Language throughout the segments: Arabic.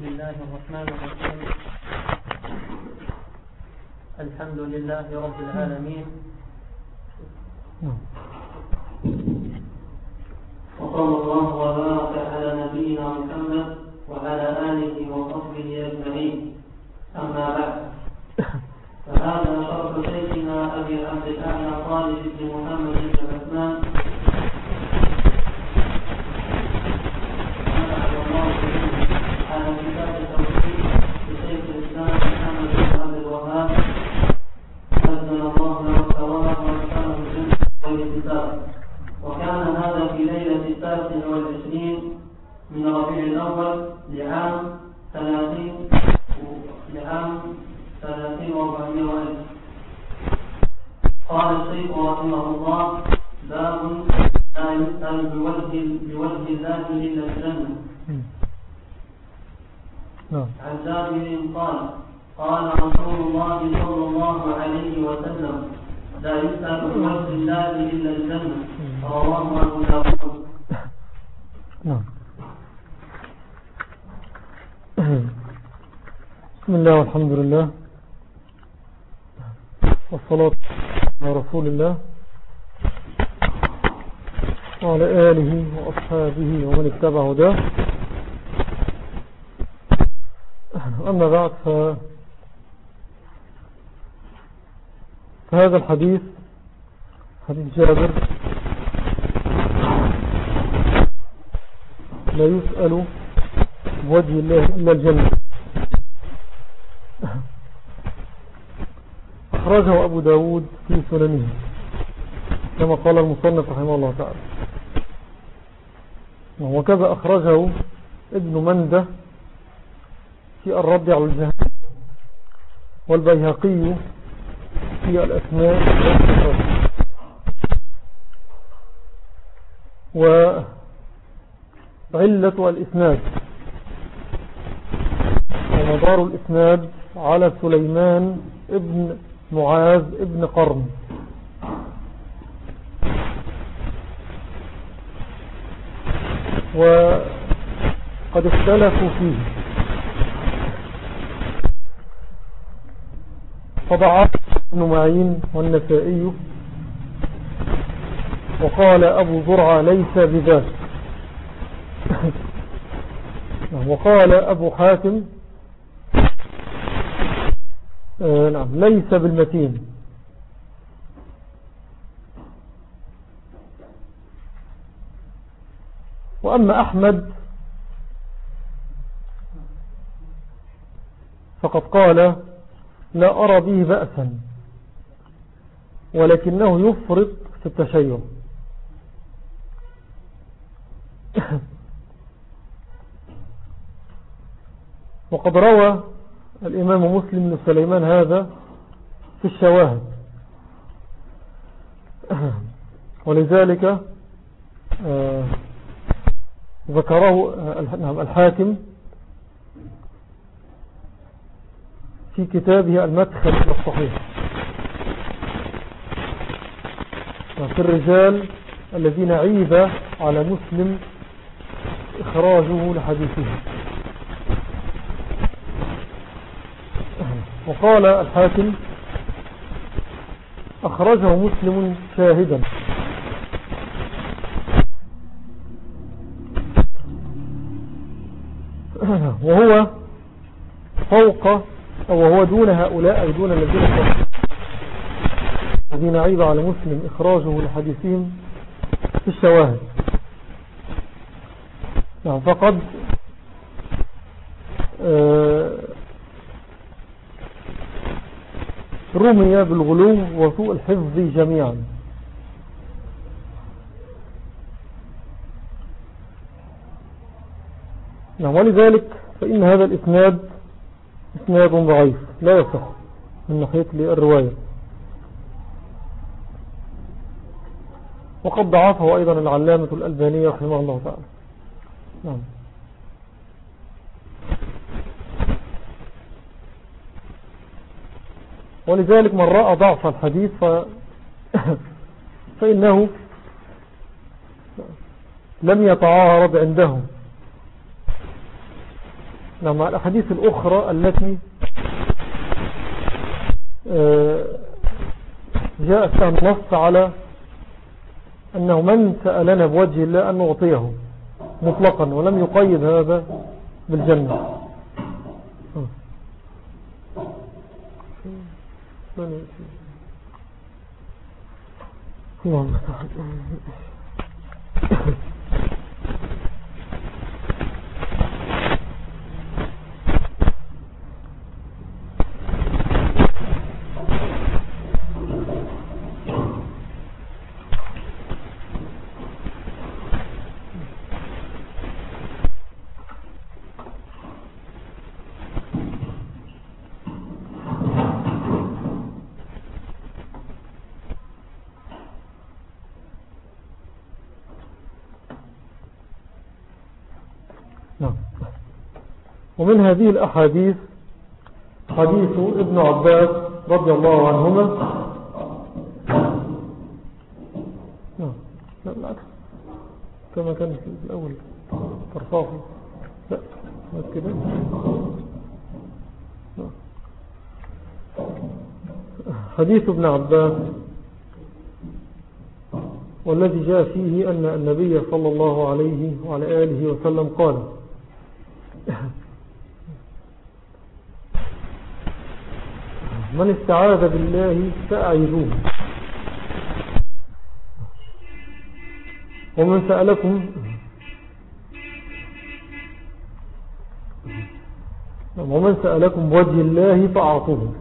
بسم الله الرحمن الرحيم. الحمد لله رب العالمين. وصلى الله وبارك على نبينا محمد وعلى آله وصحبه أجمعين أما بعد فهذا شرح شيخنا أبي عبد الأعلى خالد بن محمد بن عثمان على كتاب التوحيد لشيخ الإسلام محمد بن عبد الوهاب أذن الله له الثواب وأسأله الجنة والكتاب وكان هذا في ليلة التاسع والعشرين من ربيع الأول لعام ثلاثين لعام ثلاثين وأربعمائة وألف قال الشيخ رحمه الله باب لا يسأل بوجه بوجه الله إلا الجنة نعم عن جابر قال قال رسول الله صلى الله عليه وسلم لا يسأل بوجه الله إلا الجنة رواه أبو داود نعم بسم الله والحمد لله والصلاة على رسول الله وعلى آله وأصحابه ومن اتبع هداه أما بعد ف... الحديث حديث جابر. لا يسأل بوجه الله إلا الجنة. أخرجه أبو داود في سننه كما قال المصنف رحمه الله تعالى. وكذا أخرجه ابن مندة في الرد على الجهل والبيهقي في الأسماء وعلة الإسناد ومدار الإسناد على سليمان ابن معاذ ابن قرن. وقد اختلفوا فيه. فضعف ابن معين والنسائي. وقال أبو زرعة ليس بذات وقال أبو حاتم آه نعم ليس بالمتين. وأما أحمد فقد قال لا أرى به بأسا. ولكنه يفرط في التشيع وقد روى الإمام مسلم بن سليمان هذا في الشواهد. ولذلك ذكره الحاكم في كتابه المدخل الصحيح وفي الرجال الذين عيب على مسلم إخراجه لحديثه. وقال الحاكم أخرجه مسلم شاهدا. وهو فوق أو هو دون هؤلاء أي دون الذين فوق. الذين عيب على مسلم إخراجه لحديثهم في الشواهد. نعم فقد رمي بالغلو وسوء الحفظ جميعا. نعم ولذلك فإن هذا الإسناد إسناد ضعيف لا يصح من ناحية الرواية. وقد ضعفه أيضا العلامة الألبانية رحمه الله تعالى. نعم. ولذلك من رأى ضعف الحديث ف... فإنه لم يتعارض عنده. نعم الأحاديث الأخرى التي آه، جاء فيها النص على أنه من سألنا بوجه الله أن نعطيه مطلقا ولم يقيد هذا بالجنة. اللهم ومن هذه الأحاديث حديث ابن عباس رضي الله عنهما. لا بالعكس كما كان في الأول ترفعه. لا ما كده. حديث ابن عباس والذي جاء فيه أن النبي صلى الله عليه وعلى آله وسلم قال من استعاذ بالله فأعيذوه ومن سألكم ومن سألكم بوجه الله فأعطوه.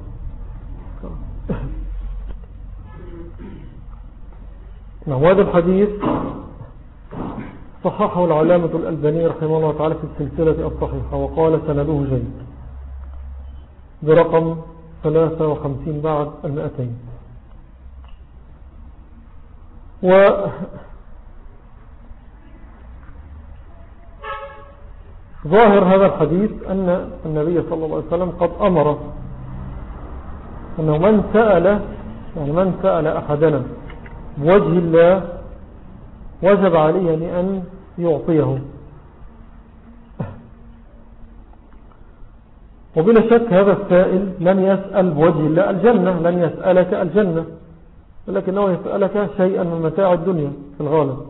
نعم هذا الحديث صححه العلامة الألباني رحمه الله تعالى في السلسلة الصحيحة وقال سنده جيد. برقم ثلاثة وخمسين بعد المئتين. و ظاهر هذا الحديث أن النبي صلى الله عليه وسلم قد أمر أنه من سأل يعني من سأل أحدنا بوجه الله وجب عليه أن يعطيه. وبلا شك هذا السائل لن يسأل بوجه الله الجنة لن يسألك الجنة ولكنه يسألك شيئا من متاع الدنيا في الغالب.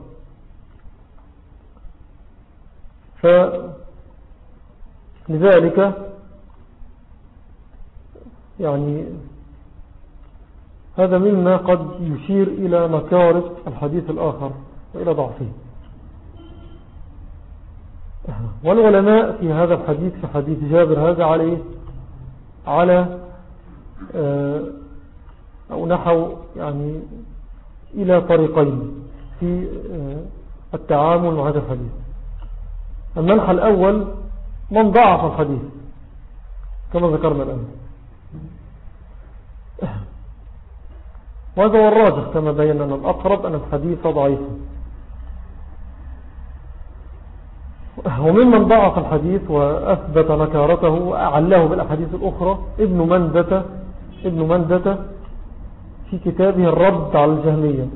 فلذلك يعني هذا مما قد يشير إلى مكارث الحديث الآخر وإلى ضعفه. والعلماء في هذا الحديث في حديث جابر هذا عليه على آه، أو نحو يعني إلى طريقين في آه، التعامل مع هذا الحديث. المنحى الأول من ضعف الحديث كما ذكرنا الآن. وهذا هو الراجح كما بينا الأقرب أن الحديث ضعيف. وممن ضعف الحديث وأثبت نكارته وأعله بالأحاديث الأخرى. ابن مندة ابن مندة في كتابه الرد على الجهمية.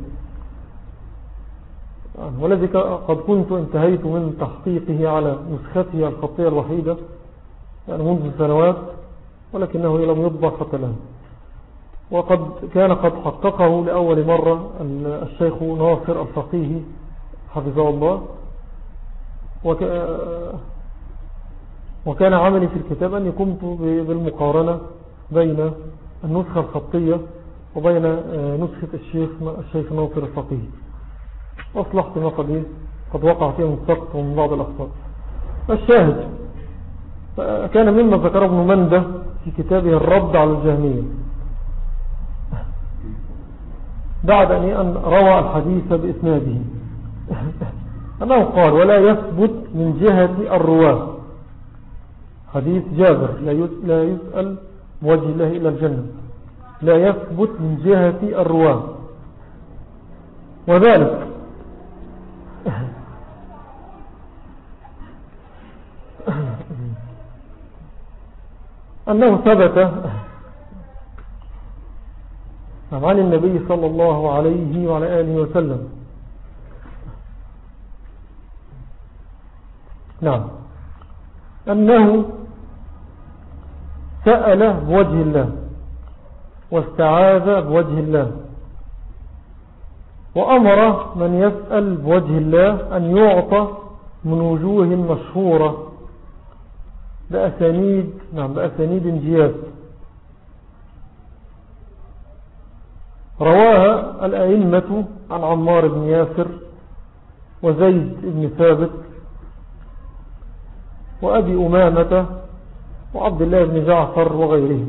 والذي قد كنت انتهيت من تحقيقه على نسخته الخطية الوحيدة يعني منذ سنوات ولكنه لم يطبع حتى الآن وقد كان قد حققه لأول مرة الشيخ ناصر الفقيه حفظه الله. وكان عملي في الكتاب أني قمت بالمقارنة بين النسخة الخطية وبين آه، نسخة الشيخ الشيخ ناصر الفقيه. أصلحت ما قد قد وقع فيه من ومن بعض الأخطاء. الشاهد كان مما ذكر ابن مندة في كتابه الرد على الجهمية. بعد أن روى الحديث بإسناده. أنه قال ولا يثبت من جهة الرواة. حديث جابر لا يسأل موجه الله إلى الجنة. لا يثبت من جهة الرواة. وذلك أنه ثبت عن النبي صلى الله عليه وعلى آله وسلم نعم. أنه سأل بوجه الله واستعاذ بوجه الله وأمر من يسأل بوجه الله أن يعطى من وجوه مشهورة بأسانيد نعم بأسانيد جياد رواها الأئمة عن عمار بن ياسر وزيد بن ثابت وأبي أمامة وعبد الله بن جعفر وغيره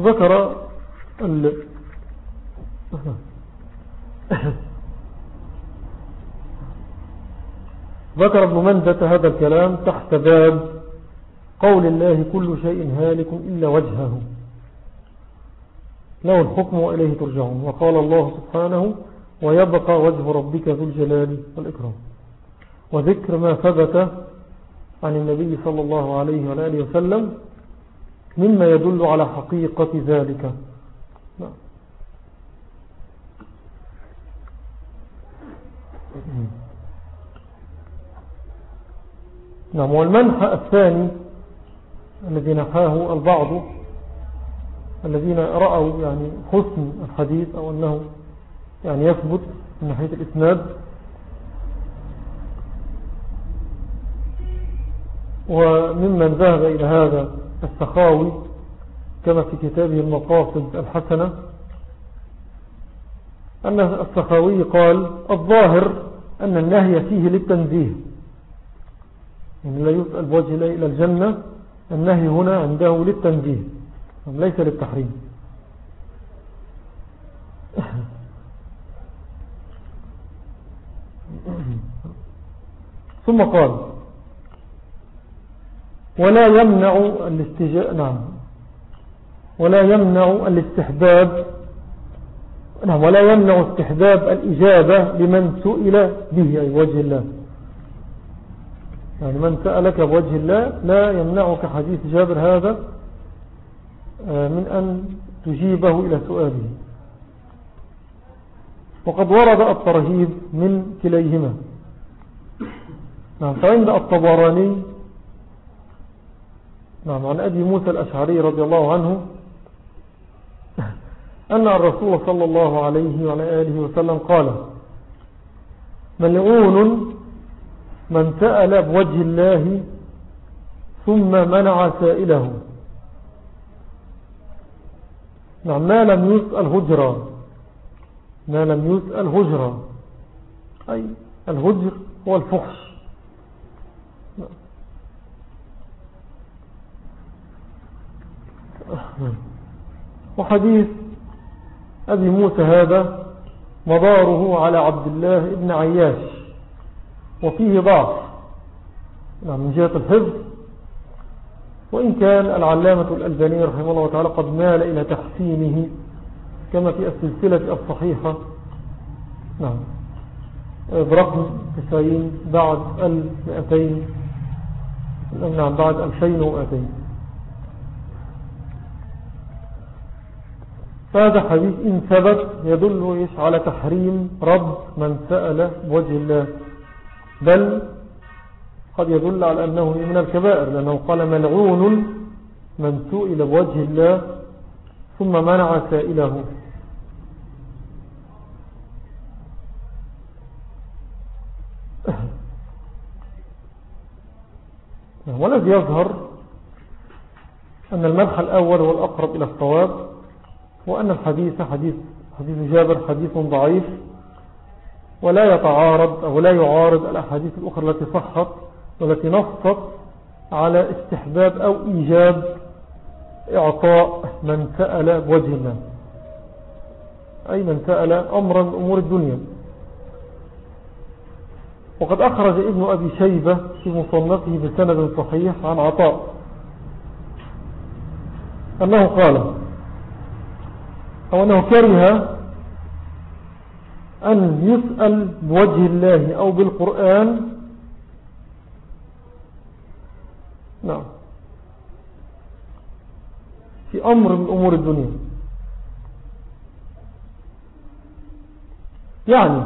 ذكر ال... ذكر ابن مندة هذا الكلام تحت باب قول الله كل شيء هالك إلا وجهه. له الحكم وإليه ترجعون. وقال الله سبحانه ويبقى وجه ربك ذو الجلال والإكرام. وذكر ما ثبت عن النبي صلى الله عليه وآله وسلم مما يدل على حقيقة ذلك. نعم والمنحى الثاني الذي نحاه البعض الذين رأوا يعني حسن الحديث أو أنه يعني يثبت من ناحية الإسناد وممن ذهب إلى هذا السخاوي كما في كتابه المقاصد الحسنة أن السخاوي قال الظاهر أن النهي فيه للتنزيه. يعني لا يسأل بوجه إلى الجنة النهي هنا عنده للتنزيه ليس للتحريم. ثم قال ولا يمنع الاستجاء نعم. ولا يمنع الاستحباب نعم ولا يمنع استحباب الإجابة لمن سئل به أي وجه الله. يعني من سألك بوجه الله لا يمنعك حديث جابر هذا آه، من أن تجيبه إلى سؤاله. وقد ورد الترهيب من كليهما. نعم فعند الطبراني نعم عن أبي موسى الأشعري رضي الله عنه أن الرسول صلى الله عليه وعلى آله وسلم قال ملعون من سأل بوجه الله ثم منع سائله. نعم ما لم يسأل هجرا ما لم يسأل هجرا أي الهجر هو الفحش. وحديث أبي موسى هذا مضاره على عبد الله ابن عياش وفيه ضعف. نعم من جهة الحفظ. وإن كان العلامة الألباني رحمه الله تعالى قد مال إلى تحسينه كما في السلسلة الصحيحة. نعم. برقم 90 بعد 1200 نعم بعد 2200 فهذا حديث إن ثبت يدل على تحريم رب من سأل بوجه الله. بل قد يدل على أنه من الكبائر لأنه قال ملعون من سئل بوجه الله ثم منع سائله. والذي يظهر أن المدح الأول هو الأقرب إلى الصواب وأن الحديث حديث, حديث جابر حديث ضعيف ولا يتعارض أو لا يعارض الأحاديث الأخرى التي صحت والتي نصت على استحباب أو إيجاب إعطاء من سأل بوجه أي من سأل أمرا من أمور الدنيا. وقد أخرج ابن أبي شيبة في مصنفه بسند صحيح عن عطاء أنه قال أو أنه كره أن يسأل بوجه الله أو بالقرآن. نعم. في أمر من أمور الدنيا. يعني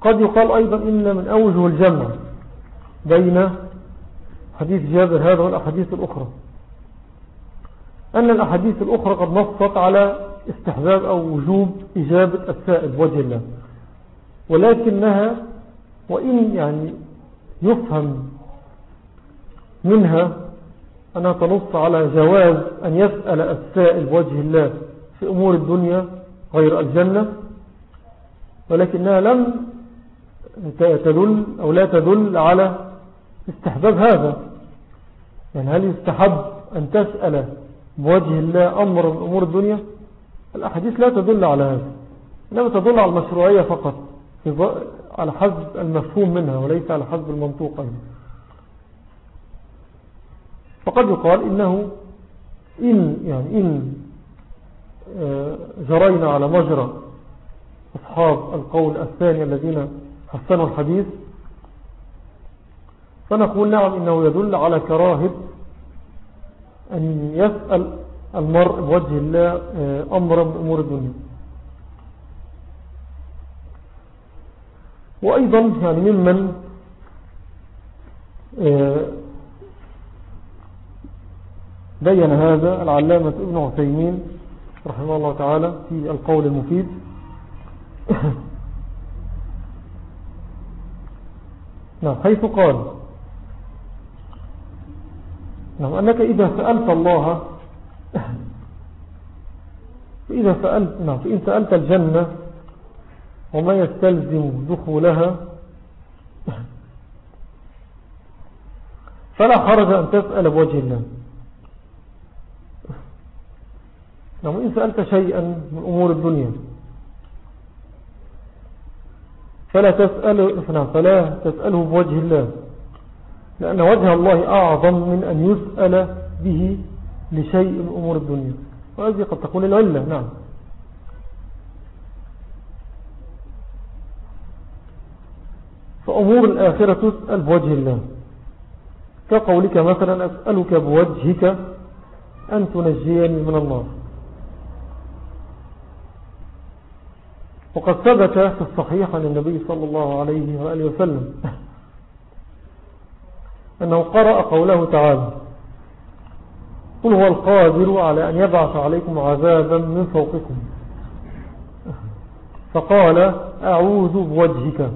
قد يقال أيضا إن من أوجه الجمع بين حديث جابر هذا والأحاديث الأخرى. أن الأحاديث الأخرى قد نصت على استحباب أو وجوب إجابة السائل بوجه الله. ولكنها وإن يعني يفهم منها أنها تنص على جواز أن يسأل السائل بوجه الله في أمور الدنيا غير الجنة ولكنها لم تدل أو لا تدل على استحباب هذا. يعني هل يستحب أن تسأل بوجه الله أمر من أمور الدنيا؟ الأحاديث لا تدل على هذا إنما تدل على المشروعية فقط على حسب المفهوم منها وليس على حسب المنطوق أيضا فقد يقال إنه إن, يعني إن آه، جرينا على مجرى أصحاب القول الثاني الذين حسنوا الحديث فنقول نعم إنه يدل على كراهة أن يسأل المرء بوجه الله آه، أمرا من أمور الدنيا. وأيضا يعني ممن آه، بين هذا العلامة ابن عثيمين رحمه الله تعالى في القول المفيد. نعم حيث قال نعم أنك إذا سألت الله فإذا سألت نعم فإن سألت الجنة وما يستلزم دخولها فلا حرج أن تسأل بوجه الله. نعم إن سألت شيئا من أمور الدنيا فلا تسأل نعم فلا تسأله بوجه الله لأن وجه الله أعظم من أن يسأل به لشيء من أمور الدنيا. وهذه قد تكون العلة نعم. فأمور الآخرة تسأل بوجه الله. كقولك مثلا أسألك بوجهك أن تنجيني من النار. وقد ثبت في الصحيح عن النبي صلى الله عليه وآله وسلم أنه قرأ قوله تعالى قل هو القادر على أن يبعث عليكم عذابا من فوقكم. فقال أعوذ بوجهك.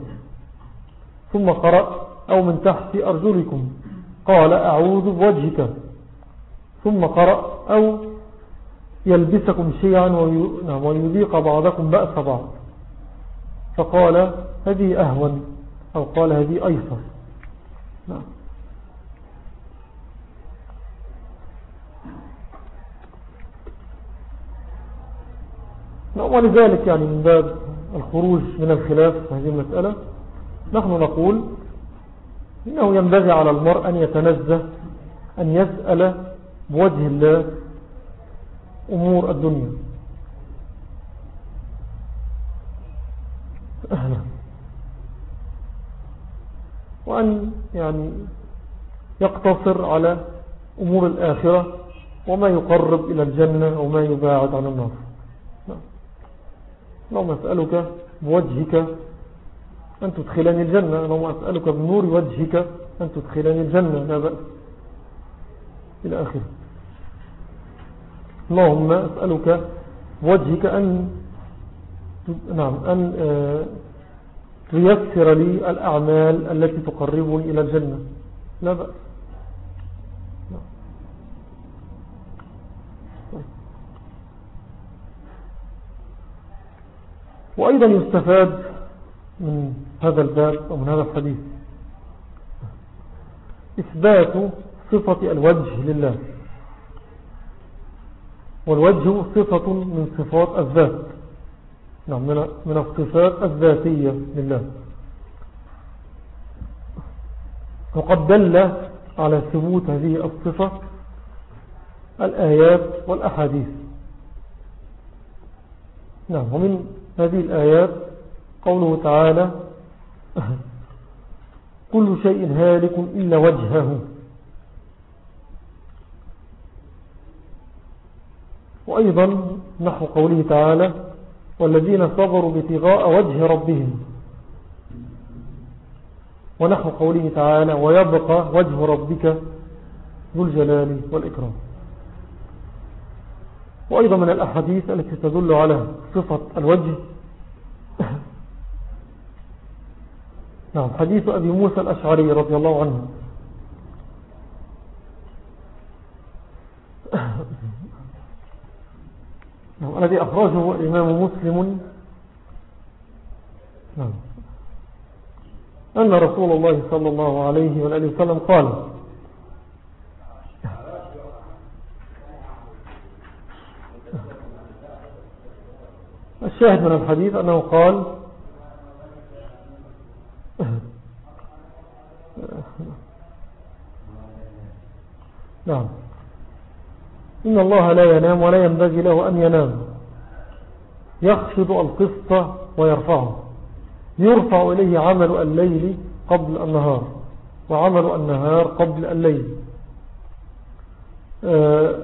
ثم قرأ أو من تحت أرجلكم. قال أعوذ بوجهك. ثم قرأ أو يلبسكم شيئا نعم، ويذيق بعضكم بأس بعض. فقال هذه أهون أو قال هذه أيسر. نعم. ولذلك يعني من باب الخروج من الخلاف في هذه المسألة نحن نقول إنه ينبغي على المرء أن يتنزه أن يسأل بوجه الله أمور الدنيا. أهلا. وأن يعني يقتصر على أمور الآخرة وما يقرب إلى الجنة وما يباعد عن النار. اللهم أسألك بوجهك أن تدخلني الجنة اللهم أسألك بنور وجهك أن تدخلني الجنة لا بأس. إلى آخر اللهم أسألك بوجهك أن نعم أن آه، تيسر لي الأعمال التي تقربني إلى الجنة. لا بأس. وأيضا يستفاد من هذا الباب ومن هذا الحديث. إثبات صفة الوجه لله. والوجه صفة من صفات الذات. نعم من الصفات الذاتية لله. وقد دل على ثبوت هذه الصفة الآيات والأحاديث. نعم ومن هذه الآيات قوله تعالى كل شيء هالك إلا وجهه. وأيضا نحو قوله تعالى والذين صبروا بتغاء وجه ربهم. ونحو قوله تعالى ويبقى وجه ربك ذو الجلال والإكرام. وأيضا من الأحاديث التي تدل على صفة الوجه. نعم حديث أبي موسى الأشعري رضي الله عنه. نعم الذي أخرجه الإمام مسلم. نعم. أن رسول الله صلى الله عليه وآله وسلم قال الشاهد من الحديث أنه قال نعم. إن الله لا ينام ولا ينبغي له أن ينام. يخفض القسط ويرفعه. يرفع إليه عمل الليل قبل النهار. وعمل النهار قبل الليل. آه،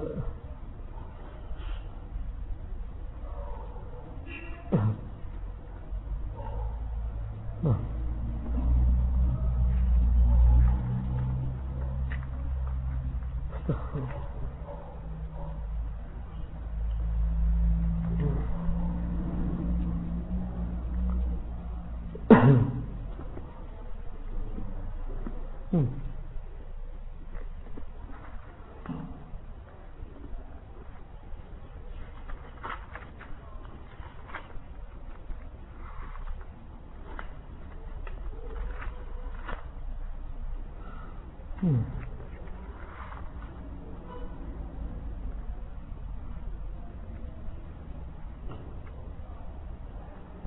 Thank you.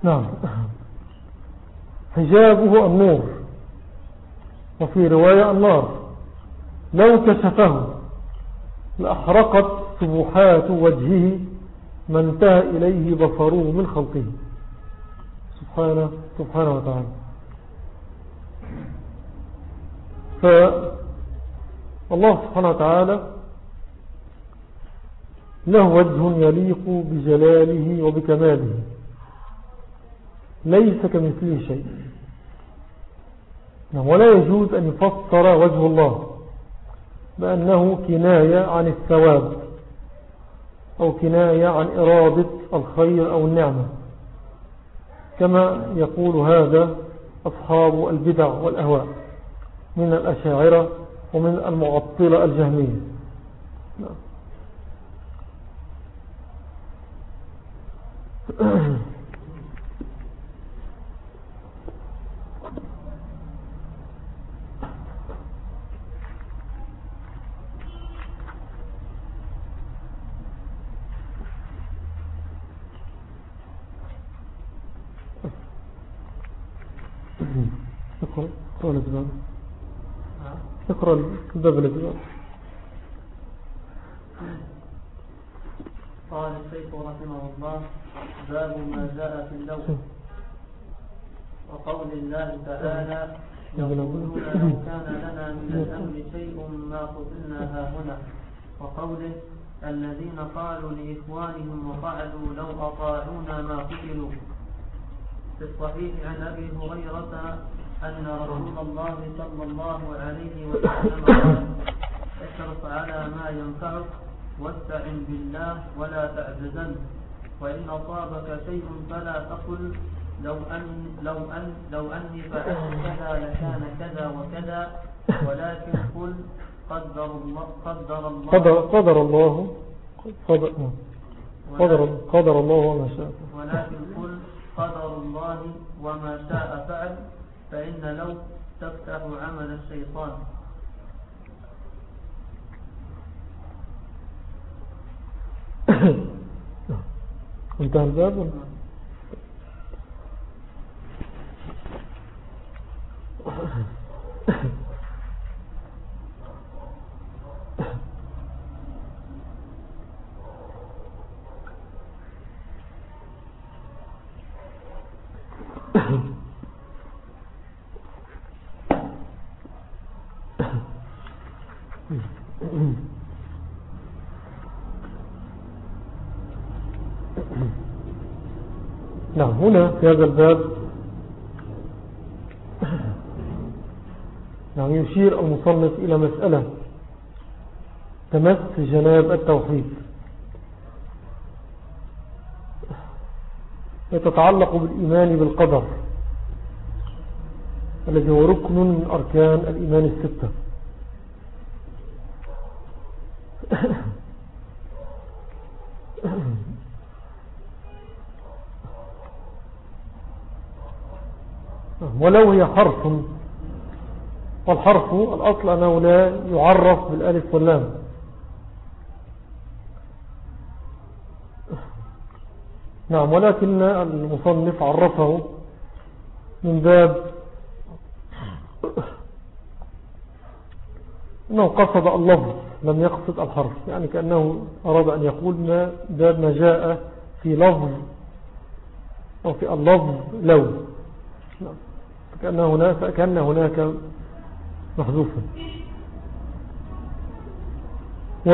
نعم. حجابه النور. وفي رواية النار. لو كشفه لأحرقت سبحات وجهه ما انتهى إليه بصره من خلقه. سبحانه, سبحانه وتعالى. فالله سبحانه وتعالى له وجه يليق بجلاله وبكماله. ليس كمثله شيء. نعم، ولا يجوز أن يفسر وجه الله بأنه كناية عن الثواب أو كناية عن إرادة الخير أو النعمة. كما يقول هذا أصحاب البدع والأهواء من الأشاعرة ومن المعطلة الجهمية. نعم. اقرأ الباب اقرأ الباب الباب قال الشيخ رحمه الله باب ما جاء في اللوح. وقول الله تعالى يقولون لو كان لنا من الأمر شيء ما قتلنا ها هنا. وقوله الذين قالوا لإخوانهم وقعدوا لو أطاعونا ما قتلوا. في الصحيح عن أبي هريرة أن رسول الله صلى الله عليه وسلم قال احرص على ما ينفعك واستعن بالله ولا تعجزن. وإن أصابك شيء فلا تقل لو أن لو أن لو أني فعلت كذا لكان كذا وكذا ولكن قل قدر الله قدر الله. قدر, قدر الله. قدر, قدر, قدر الله وما شاء. ولكن قل قدر الله وما شاء فعل. فإن لو تفتح عمل الشيطان. انتهى الباب نعم في هذا الباب يعني يشير المصنف إلى مسألة تمس جناب التوحيد. يتتعلق بالإيمان بالقدر الذي هو ركن من أركان الإيمان الستة. ولو هي حرف. والحرف الأصل أنه لا يعرف بالألف واللام. نعم ولكن المصنف عرفه من باب أنه قصد اللفظ لم يقصد الحرف يعني كأنه أراد أن يقول ما باب ما جاء في لفظ أو في اللفظ لو كأن هناك, كأن هناك محذوفا و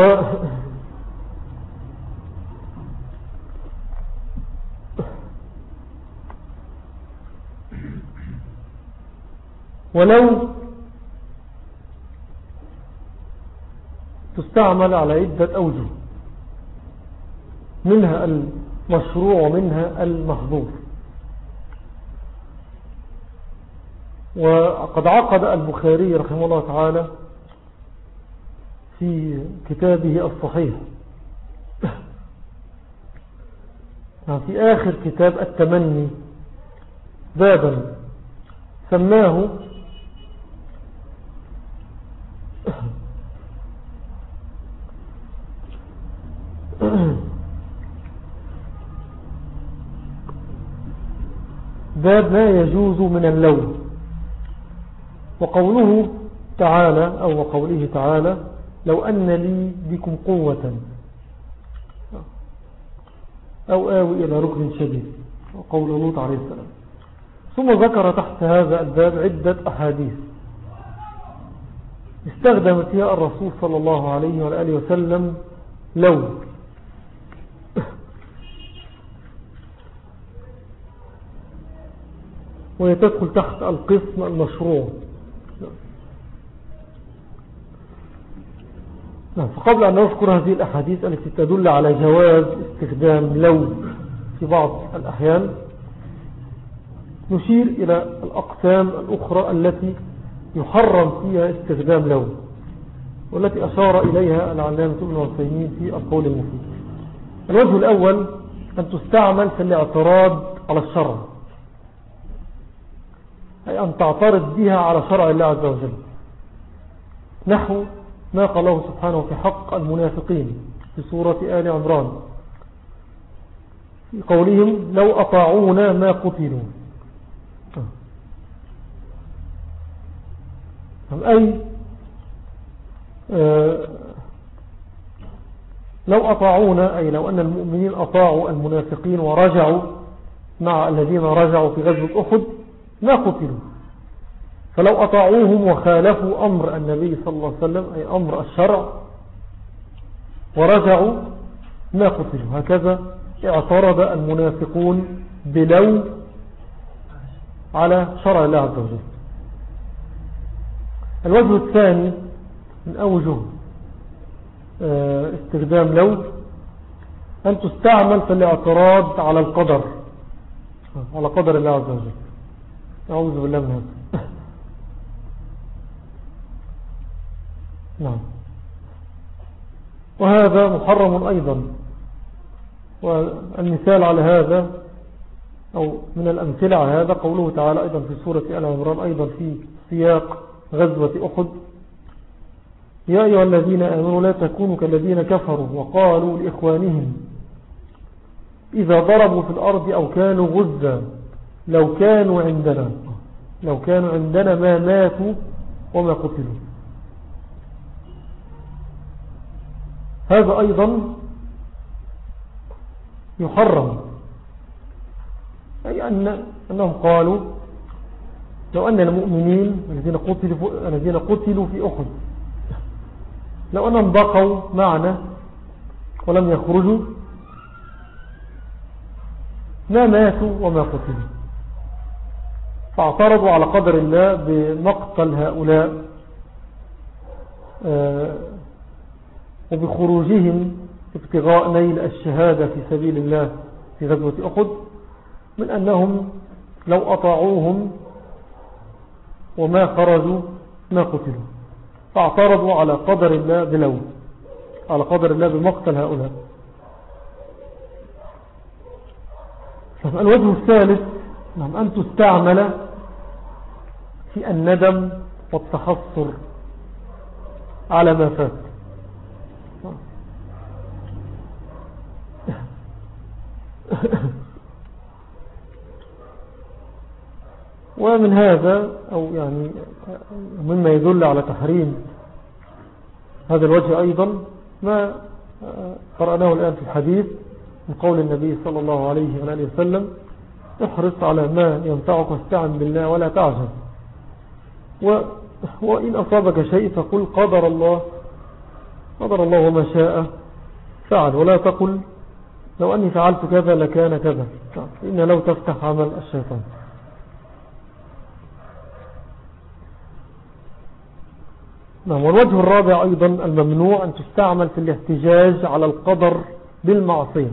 ولو تستعمل على عدة أوجه منها المشروع ومنها المحظور. وقد عقد البخاري رحمه الله تعالى في كتابه الصحيح. في آخر كتاب التمني بابا سماه باب ما يجوز من اللون. وقوله تعالى أو وقوله تعالى لو أن لي بكم قوة. أو آوي إلى ركن شديد وقول لوط عليه السلام. ثم ذكر تحت هذا الباب عدة أحاديث. استخدم فيها الرسول صلى الله عليه وآله وسلم لو ويتدخل تحت القسم المشروع نعم فقبل أن نذكر هذه الأحاديث التي تدل على جواز استخدام لو في بعض الأحيان نشير إلى الأقسام الأخرى التي يحرم فيها استخدام لو والتي أشار إليها العلامة ابن عثيمين في القول المفيد. الوجه الأول أن تستعمل في الاعتراض على الشرع أي أن تعترض بها على شرع الله عز وجل. نحو ما قاله سبحانه في حق المنافقين في سورة آل عمران. في قولهم لو أطاعونا ما قتلوا. أي آه، لو أطاعونا أي لو أن المؤمنين أطاعوا المنافقين ورجعوا مع الذين رجعوا في غزوة أحد ما قتلوا. فلو أطاعوهم وخالفوا أمر النبي صلى الله عليه وسلم أي أمر الشرع ورجعوا ما قتلوا. هكذا اعترض المنافقون بلو على شرع الله عز وجل. الوجه الثاني من أوجه آه، استخدام لو أن تستعمل في الاعتراض على القدر على قدر الله عز وجل. أعوذ بالله من هذا. نعم. وهذا محرم أيضا. والمثال على هذا أو من الأمثلة على هذا قوله تعالى أيضا في سورة آل عمران أيضا في سياق غزوة أحد. يا أيها الذين آمنوا لا تكونوا كالذين كفروا وقالوا لإخوانهم إذا ضربوا في الأرض أو كانوا غزا لو كانوا عندنا لو كانوا عندنا ما ماتوا وما قتلوا. هذا أيضا يحرم. أي أن أنهم قالوا لو أن المؤمنين الذين قتلوا, الذين قتلوا في أحد لو أنهم بقوا معنا ولم يخرجوا ما ماتوا وما قتلوا. فاعترضوا على قدر الله بمقتل هؤلاء آه، وبخروجهم ابتغاء نيل الشهادة في سبيل الله في غزوة أخد من أنهم لو أطاعوهم وما خرجوا ما قتلوا فاعترضوا على قدر الله بلو على قدر الله بمقتل هؤلاء. الوجه الثالث نعم أن تستعمل في الندم والتحصر على ما فات. ومن هذا أو يعني مما يدل على تحريم هذا الوجه أيضا ما قرأناه الآن في الحديث من قول النبي صلى الله عليه وآله وسلم احرص على ما ينفعك واستعن بالله ولا تعجب وإن أصابك شيء فقل قدر الله قدر الله وما شاء فعل. ولا تقل لو أني فعلت كذا لكان كذا. إن لو تفتح عمل الشيطان. نعم والوجه الرابع أيضا الممنوع أن تستعمل في الاحتجاج على القدر بالمعصية.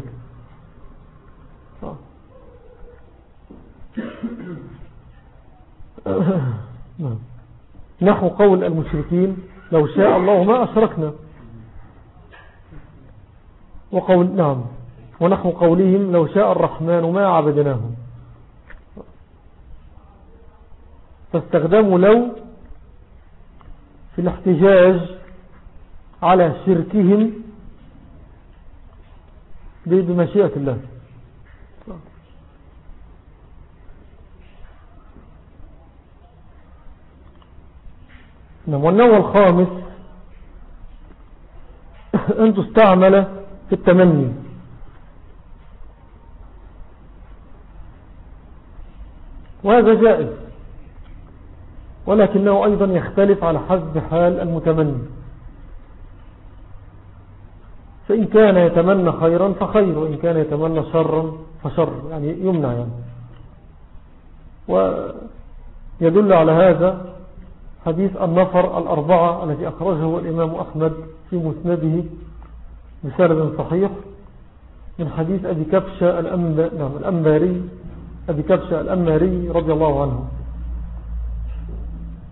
نعم. نحو قول المشركين لو شاء الله ما أشركنا. وقول نعم. ونحو قولهم لو شاء الرحمن ما عبدناهم. فاستخدموا لو في الاحتجاج على شركهم بمشيئة الله. نعم، والنوع الخامس أن تستعمل في التمني. وهذا جائز. ولكنه أيضا يختلف على حسب حال المتمني. فإن كان يتمنى خيرا فخير وإن كان يتمنى شرا فشر يعني يمنع يعني. ويدل على هذا حديث النفر الأربعة الذي أخرجه الإمام أحمد في مسنده بسرد صحيح من حديث أبي كبشة نعم الأنباري أبي كبشة الأماري رضي الله عنه.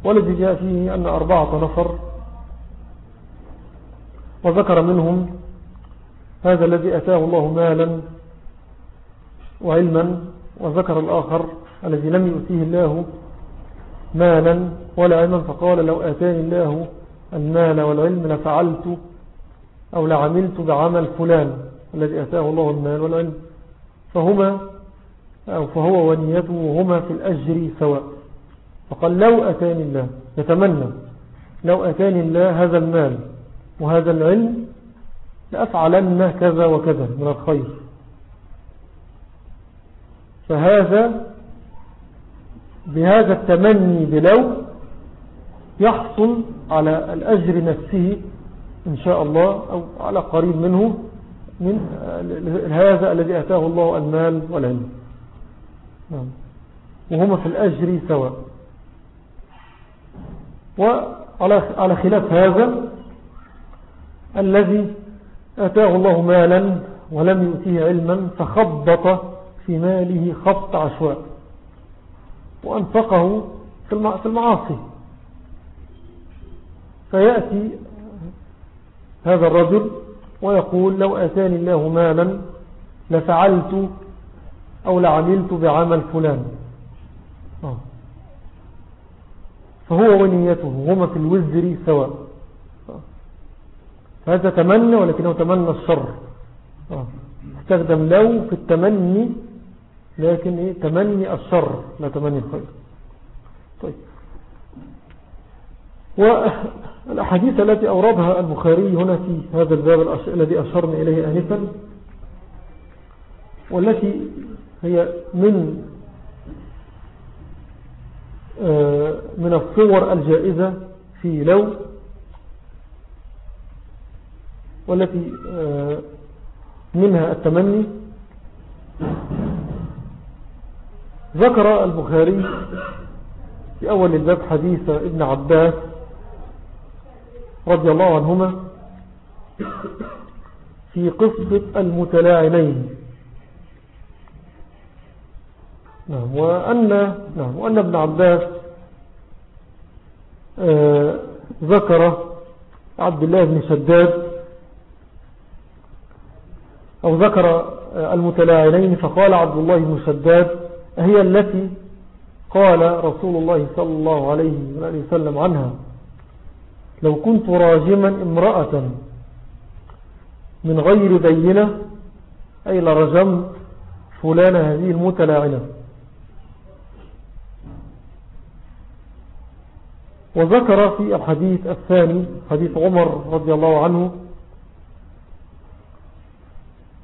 والذي جاء فيه أن أربعة نفر وذكر منهم هذا الذي أتاه الله مالا وعلما وذكر الآخر الذي لم يؤتيه الله مالا ولا علما فقال لو آتاني الله المال والعلم لفعلت أو لعملت بعمل فلان الذي أتاه الله المال والعلم. فهما أو فهو ونيته هما في الأجر سواء فقال لو أتاني الله يتمنى لو أتاني الله هذا المال وهذا العلم لأفعلن كذا وكذا من الخير فهذا بهذا التمني بلو يحصل على الأجر نفسه إن شاء الله أو على قريب منه من هذا الذي أتاه الله المال والعلم. وهما في الأجر سواء. وعلى خلاف هذا الذي أتاه الله مالا ولم يؤتيه علما فخبط في ماله خبط عشواء. وأنفقه في المعاصي. فيأتي هذا الرجل ويقول لو أتاني الله مالا لفعلت أو لعملت بعمل فلان آه. فهو ونيته هما في الوزر سواء آه. هذا تمنى ولكنه تمنى الشر آه. استخدم لو في التمني لكن إيه تمني الشر لا تمني الخير طيب والأحاديث التي أوردها البخاري هنا في هذا الباب الذي أشرنا إليه آنفا والتي هي من آه، من الصور الجائزة في لو والتي آه، منها التمني. ذكر البخاري في أول الباب حديث ابن عباس رضي الله عنهما في قصة المتلاعنين. نعم. وأن, نعم. وأن ابن عباس آه ذكر عبد الله بن شداد أو ذكر المتلاعنين فقال عبد الله بن شداد هي التي قال رسول الله صلى الله عليه وسلم عنها؟ لو كنت راجما امرأة من غير بينة أي لرجمت فلان هذه المتلاعنة. وذكر في الحديث الثاني حديث عمر رضي الله عنه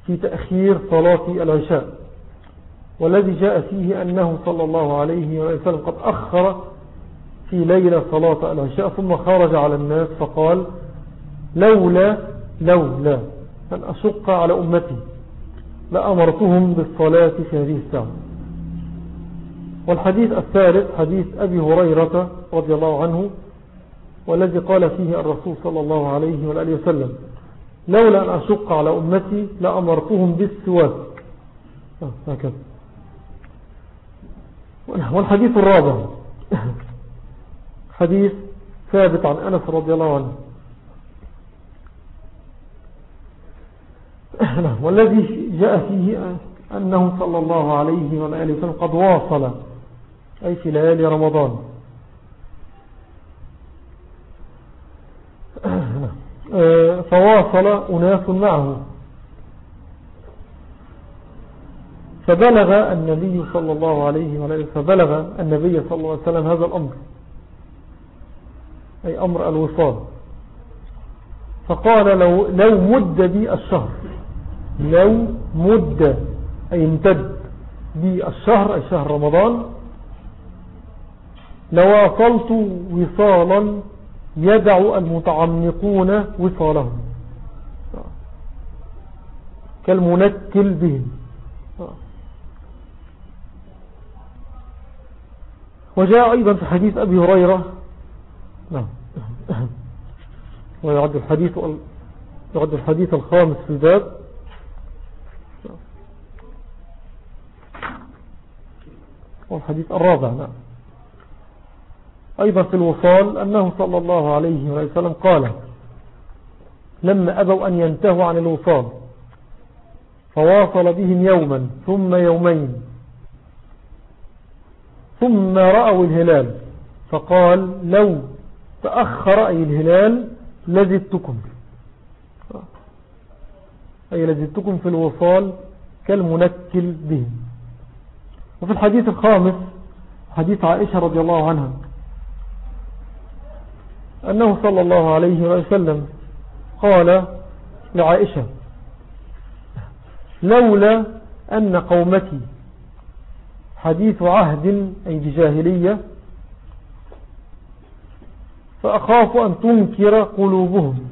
في تأخير صلاة العشاء. والذي جاء فيه أنه صلى الله عليه وسلم قد أخر في ليلة صلاة العشاء ثم خرج على الناس فقال لولا لولا أن أشق على أمتي لأمرتهم بالصلاة في هذه الساعة. والحديث الثالث حديث أبي هريرة رضي الله عنه والذي قال فيه الرسول صلى الله عليه وآله وسلم لولا أن أشق على أمتي لأمرتهم بالسواك هكذا. والحديث الرابع. حديث ثابت عن أنس رضي الله عنه. نعم، والذي جاء فيه أنه صلى الله عليه وآله وسلم قد واصل أي في ليالي رمضان نعم. آه، فواصل أناس معه. فبلغ النبي صلى الله عليه وسلم فبلغ النبي صلى الله عليه وسلم هذا الأمر. أي أمر الوصال. فقال لو, لو مد بي الشهر. لو مد أي امتد بي الشهر أي شهر رمضان لواصلت وصالا يدع المتعمقون وصالهم. كالمنكل بهم. وجاء أيضا في حديث أبي هريرة. نعم. ويعد الحديث يعد الحديث الخامس في الباب. والحديث الرابع نعم. أيضا في الوصال أنه صلى الله عليه وسلم قال لما أبوا أن ينتهوا عن الوصال. فواصل بهم يوما ثم يومين. ثم رأوا الهلال فقال لو تأخر أي الهلال لزدتكم. أي لزدتكم في الوصال كالمنكل بهم. وفي الحديث الخامس حديث عائشة رضي الله عنها أنه صلى الله عليه وسلم قال لعائشة لولا أن قومتي حديث عهد أي بجاهلية فأخاف أن تنكر قلوبهم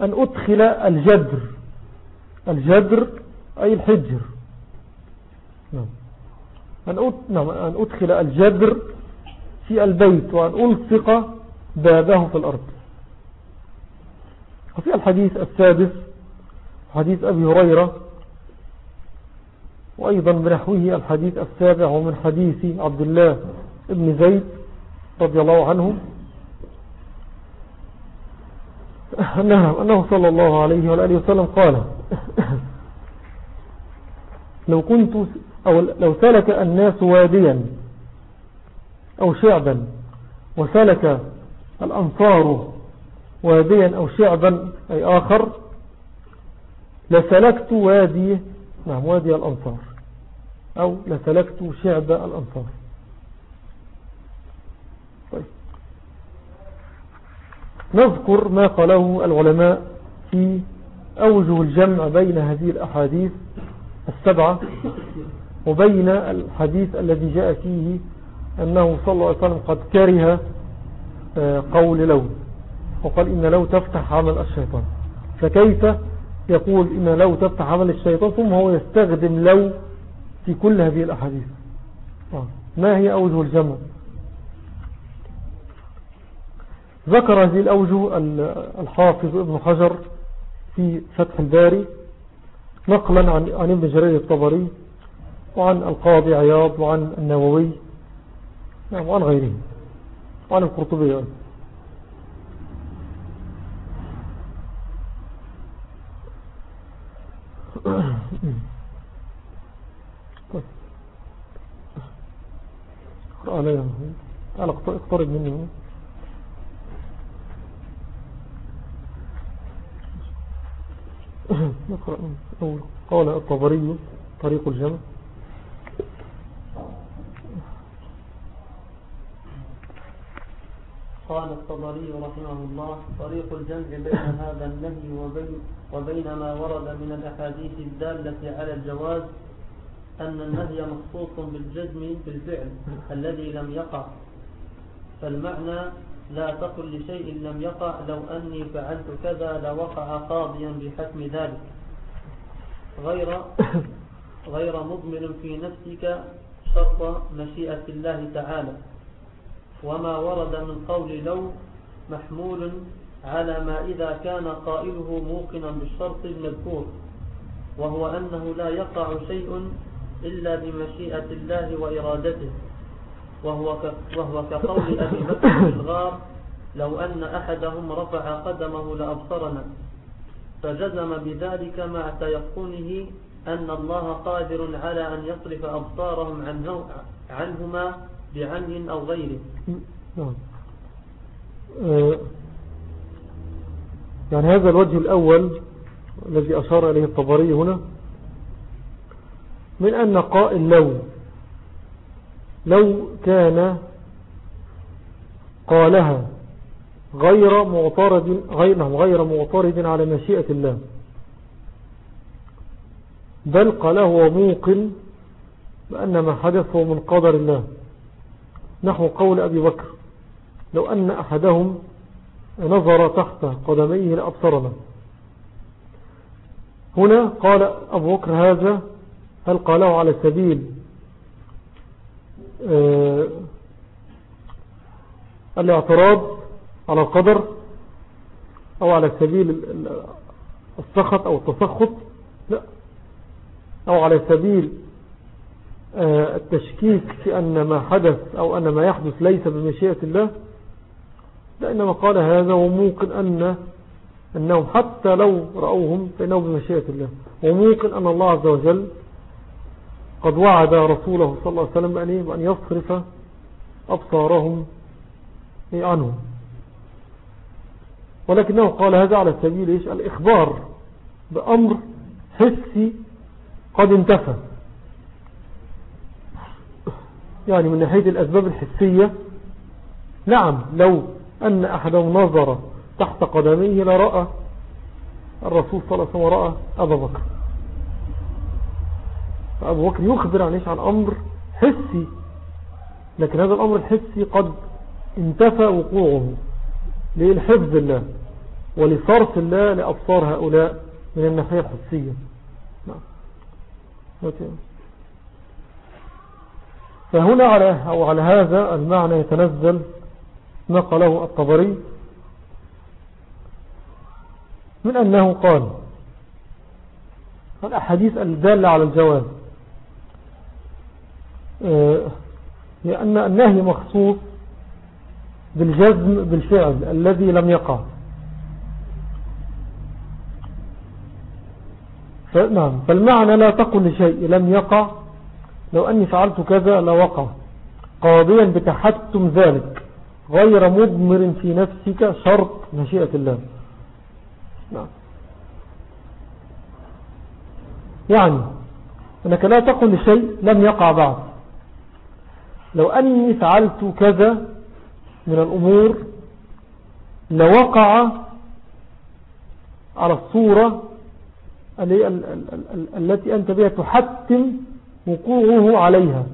أن أدخل الجدر الجدر أي الحجر. نعم أن أدخل الجدر في البيت وأن ألصق بابه في الأرض. وفي الحديث السادس حديث أبي هريرة وأيضا بنحوه الحديث السابع ومن حديث عبد الله ابن زيد رضي الله عنه أنه صلى الله عليه وآله وسلم قال لو كنت أو لو سلك الناس واديا أو شعبا وسلك الأنصار واديا أو شعبا أي آخر لسلكت وادي نعم وادي الأنصار أو لسلكت شعب الأنصار. طيب. نذكر ما قاله العلماء في أوجه الجمع بين هذه الأحاديث السبعة وبين الحديث الذي جاء فيه أنه صلى الله عليه وسلم قد كره آه، قول لو. وقال إن لو تفتح عمل الشيطان. فكيف يقول إن لو تفتح عمل الشيطان؟ ثم هو يستخدم لو في كل هذه الأحاديث. آه، ما هي أوجه الجمع؟ ذكر هذه الأوجه الحافظ ابن حجر في فتح الباري نقلا عن ابن جرير الطبري وعن القاضي عياض وعن النووي. نعم وعن غيره. وعن القرطبي اقرأ علي تعال اقترب مني. نقرأ أول قال الطبري طريق الجمع. قال الطبري رحمه الله طريق الجمع بين هذا النهي وبين, وبين ما ورد من الأحاديث الدالة على الجواز أن النهي مخصوص بالجزم بالفعل الذي لم يقع. فالمعنى لا تقل لشيء لم يقع لو أني فعلت كذا لوقع قاضيا بحكم ذلك. غير غير مضمن في نفسك شرط مشيئة الله تعالى. وما ورد من قول لو محمول على ما إذا كان قائله موقنا بالشرط المذكور وهو أنه لا يقع شيء إلا بمشيئة الله وإرادته. وهو وهو كقول أبي بكر في الغار لو أن أحدهم رفع قدمه لأبصرنا فجزم بذلك مع تيقنه أن الله قادر على أن يصرف أبصارهم عنه عنهما بعمل أو غيره. نعم. آه، يعني هذا الوجه الأول الذي أشار إليه الطبري هنا من أن قائل لو لو كان قالها غير معترض غير, نعم، غير معترض على مشيئة الله بل قاله وموقن بأن ما حدث هو من قدر الله. نحو قول أبي بكر. لو أن أحدهم نظر تحت قدميه لأبصرنا. هنا قال أبو بكر هذا هل قاله على سبيل آه، الاعتراض على القدر أو على سبيل السخط أو التسخط؟ لا. أو على سبيل التشكيك في أن ما حدث أو أن ما يحدث ليس بمشيئة الله لأنما قال هذا وممكن أن أنهم حتى لو رأوهم فإنهم بمشيئة الله. وممكن أن الله عز وجل قد وعد رسوله صلى الله عليه وسلم بأن يصرف أبصارهم عنهم. ولكنه قال هذا على سبيل الإخبار بأمر حسي قد انتفى. يعني من ناحية الأسباب الحسية. نعم لو أن أحدهم نظر تحت قدميه لرأى الرسول صلى الله عليه وسلم رأى أبا بكر. فأبو بكر يخبر عن إيش؟ عن أمر حسي. لكن هذا الأمر الحسي قد انتفى وقوعه للحفظ الله ولصرف الله لأبصار هؤلاء من الناحية الحسية. نعم. فهنا على, أو على هذا المعنى يتنزل نقله الطبري من أنه قال الأحاديث الدالة على الجواز آه، لأن النهي مخصوص بالجزم بالفعل الذي لم يقع. نعم. فالمعنى لا تقل لشيء لم يقع لو أني فعلت كذا لوقع. قاضيا بتحتم ذلك. غير مضمر في نفسك شرط مشيئة الله. نعم. يعني أنك لا تقل لشيء لم يقع بعد. لو أني فعلت كذا من الأمور لوقع على الصورة التي أنت بها تحتم وقوعه عليها.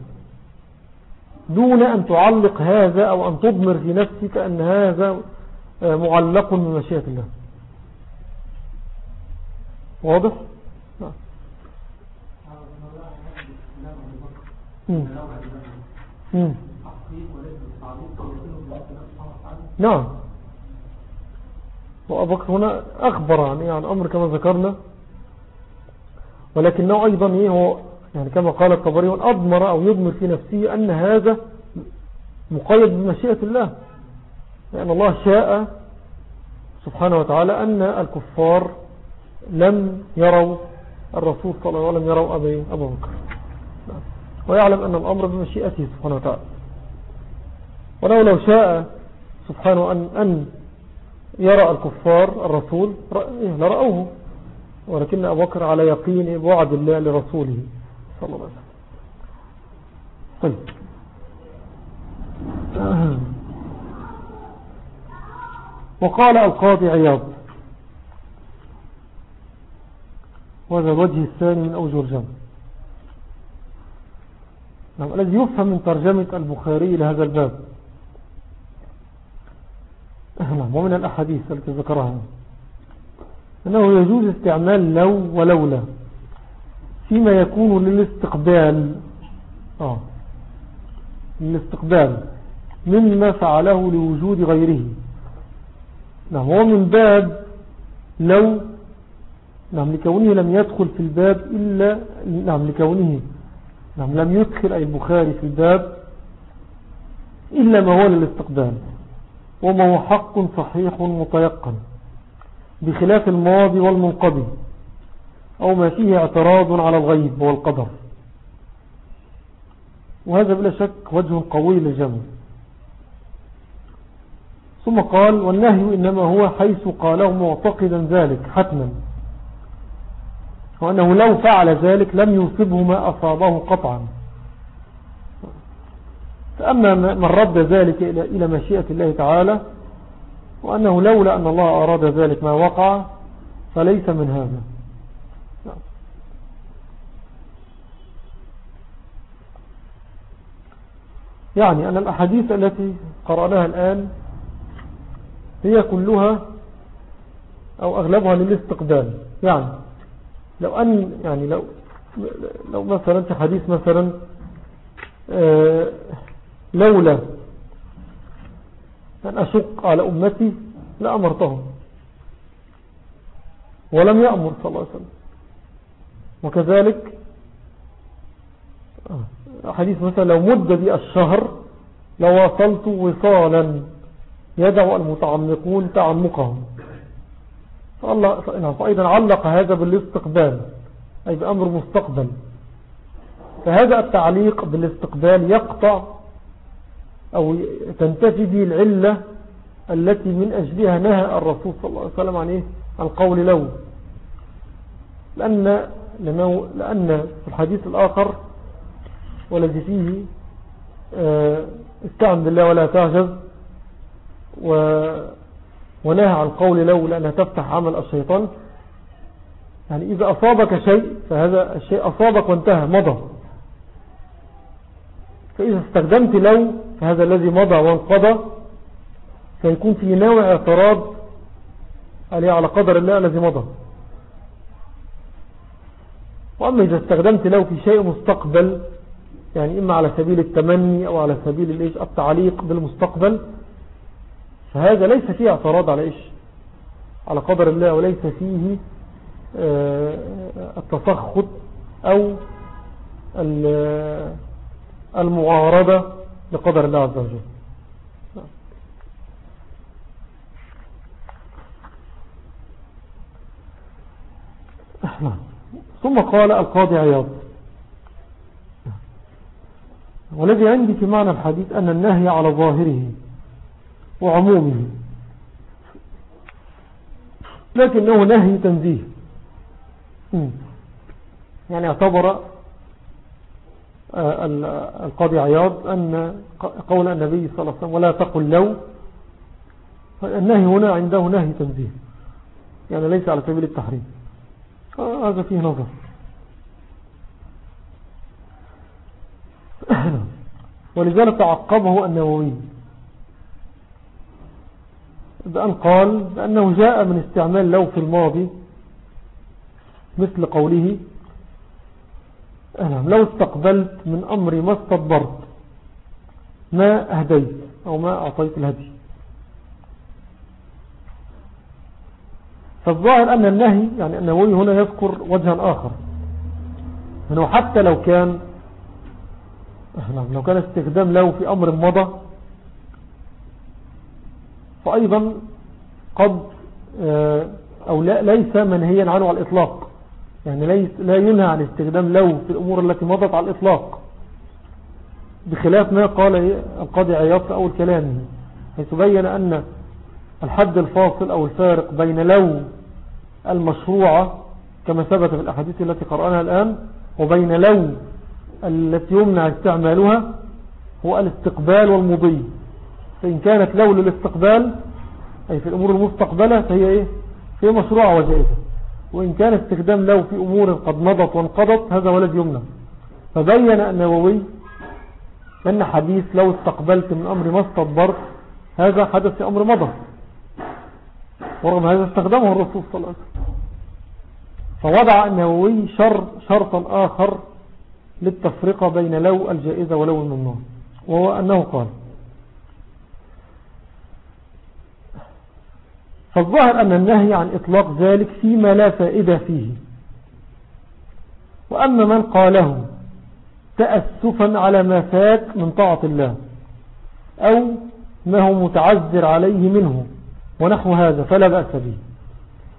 دون أن تعلق هذا أو أن تضمر في نفسك أن هذا معلق من مشيئة الله. واضح؟ نعم. وأبو بكر هنا أخبر عن يعني أمر كما ذكرنا. ولكنه أيضا هو يعني كما قال الطبري أضمر أو يضمر في نفسه أن هذا مقيد بمشيئة الله لأن الله شاء سبحانه وتعالى أن الكفار لم يروا الرسول صلى الله عليه وسلم يروا أبي أبو بكر. ويعلم أن الأمر بمشيئته سبحانه وتعالى. ولو لو شاء سبحانه أن, أن يرى الكفار الرسول لرأوه ولكن أبو بكر على يقين بوعد الله لرسوله. صلى الله عليه وسلم. طيب. وقال القاضي عياض وهذا الوجه الثاني من أوجه الجمع. نعم الذي يفهم من ترجمة البخاري لهذا الباب. نعم ومن الأحاديث التي ذكرها. أنه يجوز استعمال لو ولولا. فيما يكون للاستقبال. آه. للاستقبال. مما فعله لوجود غيره. نعم هو من باب لو نعم لكونه لم يدخل في الباب إلا نعم لكونه نعم لم يدخل أي البخاري في الباب إلا ما هو للاستقبال. وما هو حق صحيح متيقن. بخلاف الماضي والمنقضي. أو ما فيه اعتراض على الغيب والقدر. وهذا بلا شك وجه قوي للجمع. ثم قال والنهي إنما هو حيث قاله معتقدا ذلك حتما. وأنه لو فعل ذلك لم يصبه ما أصابه قطعا. فأما من رد ذلك إلى مشيئة الله تعالى وأنه لولا أن الله أراد ذلك ما وقع فليس من هذا. يعني أن الأحاديث التي قرأناها الآن هي كلها أو أغلبها للاستقبال. يعني لو أن يعني لو لو مثلا في حديث مثلا آه، لولا أن أشق على أمتي لأمرتهم. ولم يأمر صلى الله عليه وسلم. وكذلك آه، حديث مثلا لو مد بي الشهر لواصلت وصالا يدعو المتعمقون تعمقهم. فأيضا علق هذا بالاستقبال أي بأمر مستقبل. فهذا التعليق بالاستقبال يقطع أو تنتفي به العلة التي من أجلها نهى الرسول صلى الله عليه وسلم عن إيه؟ القول له. لأن, لأنه لأن في الحديث الآخر والذي فيه آه، استعن بالله ولا تعجز و ونهى عن القول له لأنها تفتح عمل الشيطان. يعني إذا أصابك شيء فهذا الشيء أصابك وانتهى مضى. فإذا استخدمت لو فهذا الذي مضى وانقضى فيكون في نوع اعتراض على قدر الله الذي مضى. وأما إذا استخدمت لو في شيء مستقبل يعني إما على سبيل التمني أو على سبيل التعليق بالمستقبل. فهذا ليس فيه اعتراض على إيش؟ على قدر الله وليس فيه آه، التسخط أو المعارضة لقدر الله عز وجل. ثم قال القاضي عياض. والذي عندي في معنى الحديث أن النهي على ظاهره وعمومه لكنه نهي تنزيه. يعني اعتبر آه، القاضي عياض أن قول النبي صلى الله عليه وسلم ولا تقل لو النهي هنا عنده نهي تنزيه. يعني ليس على سبيل التحريم. آه، هذا فيه نظر. ولذلك تعقبه النووي. بأن قال بأنه جاء من استعمال لو في الماضي مثل قوله لو استقبلت من أمري ما استدبرت ما أهديت أو ما أعطيت الهدي. فالظاهر أن النهي يعني النووي هنا يذكر وجها آخر. أنه حتى لو كان لو كان استخدام له في أمر مضى فأيضا قد آه، أو لا ليس منهيا عنه على الإطلاق. يعني ليس لا ينهى عن استخدام له في الأمور التي مضت على الإطلاق. بخلاف ما قال القاضي عياض في أول كلامه حيث بين أن الحد الفاصل أو الفارق بين لو المشروعة كما ثبت في الأحاديث التي قرأناها الآن وبين لو التي يمنع استعمالها هو الاستقبال والمضي. فإن كانت لو للاستقبال أي في الأمور المستقبلة فهي إيه؟ هي مشروعة وجائزة. وإن كان استخدام لو في أمور قد مضت وانقضت هذا ولد يمنع. فبين النووي أن حديث لو استقبلت من أمر ما استدبرت هذا حدث في أمر مضى. ورغم هذا استخدمه الرسول صلى الله عليه وسلم. فوضع النووي شر شرطا آخر للتفرقة بين لو الجائزة ولو الممنوع. وهو أنه قال فالظاهر أن النهي عن إطلاق ذلك فيما لا فائدة فيه. وأما من قاله تأسفا على ما فات من طاعة الله أو ما هو متعذر عليه منه ونحو هذا فلا بأس به.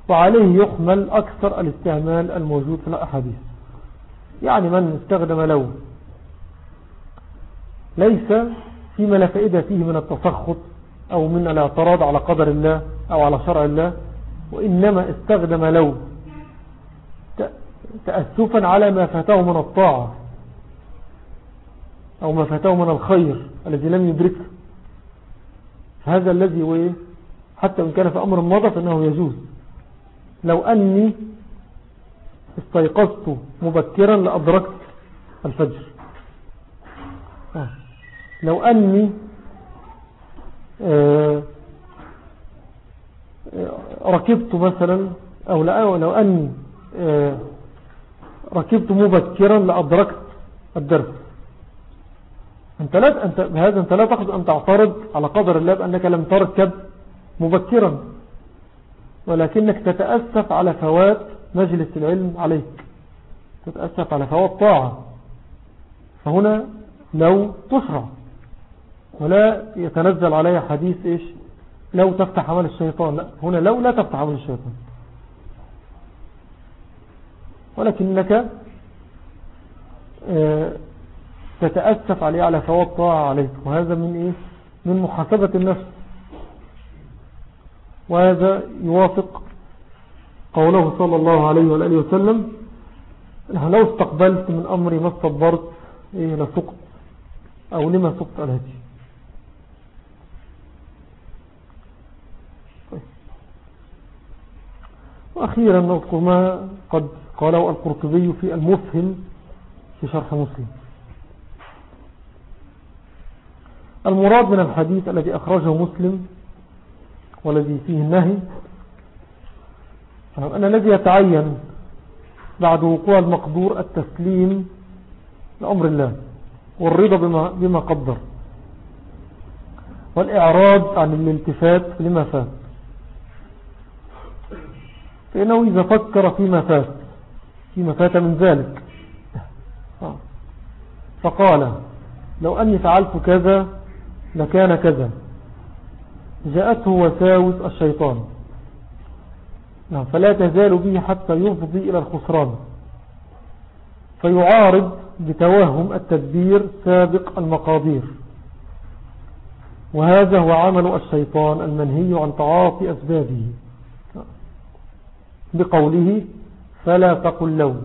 وعليه يحمل أكثر الاستعمال الموجود في الأحاديث. يعني من استخدم لو ليس فيما لا فائدة فيه من التسخط أو من الاعتراض على قدر الله أو على شرع الله وإنما استخدم لو تأسفا على ما فاته من الطاعة أو ما فاته من الخير الذي لم يدركه. هذا الذي حتى إن كان في أمر مضى فإنه يجوز. لو أني استيقظت مبكرا لأدركت الفجر آه. لو أني آه، ركبت مثلا أو لو أني آه، ركبت مبكرا لأدركت الدرس أنت لا أنت بهذا أنت لا تقصد أن تعترض على قدر الله بأنك لم تركب مبكرا ولكنك تتأسف على فوات مجلس العلم عليك. تتأسف على فوات طاعة. فهنا لو تشرع ولا يتنزل عليها حديث إيش؟ لو تفتح عمل الشيطان. لا هنا لو لا تفتح عمل الشيطان. ولكنك آه، تتأسف عليه على فوات طاعة عليك. وهذا من إيه؟ من محاسبة النفس. وهذا يوافق قوله صلى الله عليه وآله وسلم لو استقبلت من أمري ما استبرت إيه لسقط أو لما سقط الهدي وأخيرا نذكر ما قد قاله القرطبي في المفهم في شرح مسلم. المراد من الحديث الذي أخرجه مسلم والذي فيه النهي أن الذي يتعين بعد وقوع المقدور التسليم لأمر الله والرضا بما, بما قدر والإعراض عن الالتفات لما فات. فإنه إذا فكر فيما فات فيما فات من ذلك. فقال لو أني فعلت كذا لكان كذا. جاءته وساوس الشيطان. فلا تزال به حتى يفضي إلى الخسران. فيعارض بتوهم التدبير سابق المقادير. وهذا هو عمل الشيطان المنهي عن تعاطي أسبابه. بقوله فلا تقل لو.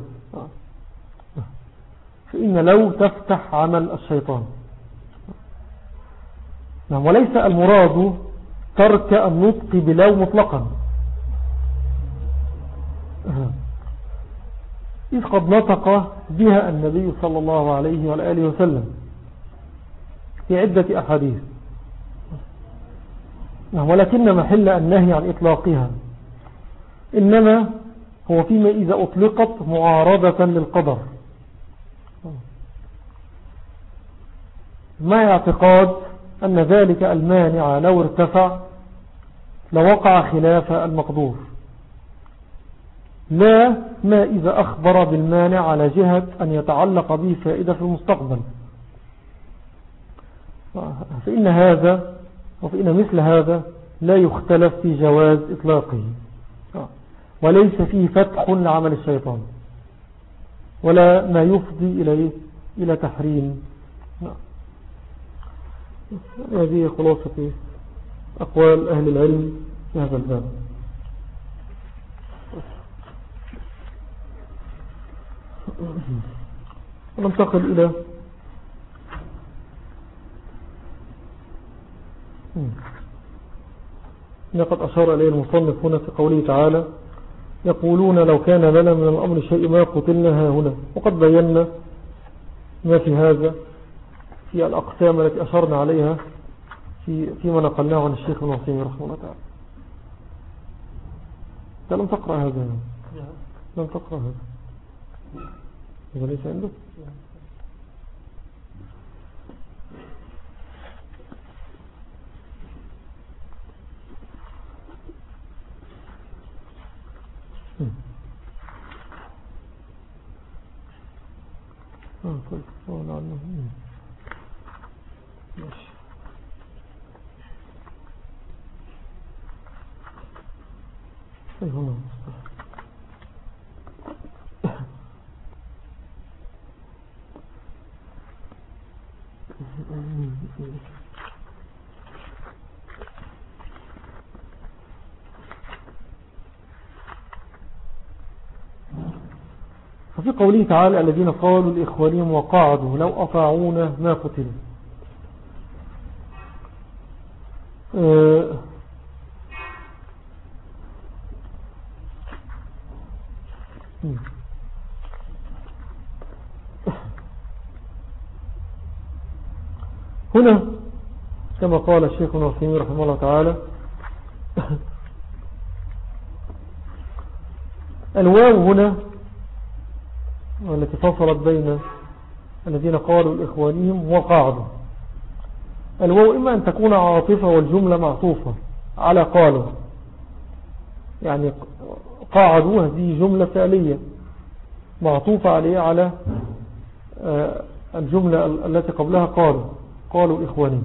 فإن لو تفتح عمل الشيطان. نعم وليس المراد ترك النطق بلو مطلقا. إذ قد نطق بها النبي صلى الله عليه وآله وسلم في عدة أحاديث. ولكن محل النهي عن إطلاقها. إنما هو فيما إذا أطلقت معارضة للقدر. ما اعتقاد أن ذلك المانع لو ارتفع لوقع خلاف المقدور. لا ما إذا أخبر بالمانع على جهة أن يتعلق به فائدة في المستقبل. فإن هذا وفإن مثل هذا لا يختلف في جواز إطلاقه. وليس فيه فتح لعمل الشيطان ولا ما يفضي إلى إلى تحريم. هذه خلاصة أقوال أهل العلم في هذا الباب. وننتقل إلى لقد أشار إليه المصنف هنا في قوله تعالى يقولون لو كان لنا من الأمر شيء ما قتلنا هنا. وقد بينا ما في هذا في الأقسام التي أشرنا عليها في فيما نقلناه عن الشيخ المعصيمي رحمه الله تعالى. لم تقرأ هذا. لم تقرأ هذا. إذا ليس عندك آه طيب عنه ماشي طيب هنا ففي قوله تعالى الذين قالوا لإخوانهم وقعدوا لو أطاعونا ما قتلوا. أه. هنا كما قال الشيخ النصيمي رحمه الله تعالى الواو هنا والتي فصلت بين الذين قالوا لإخوانهم وقعدوا. الواو إما أن تكون عاطفة والجملة معطوفة على قالوا. يعني قاعدوا هذه جملة فعلية معطوفة عليه على آه، الجملة التي قبلها قالوا قالوا إخواني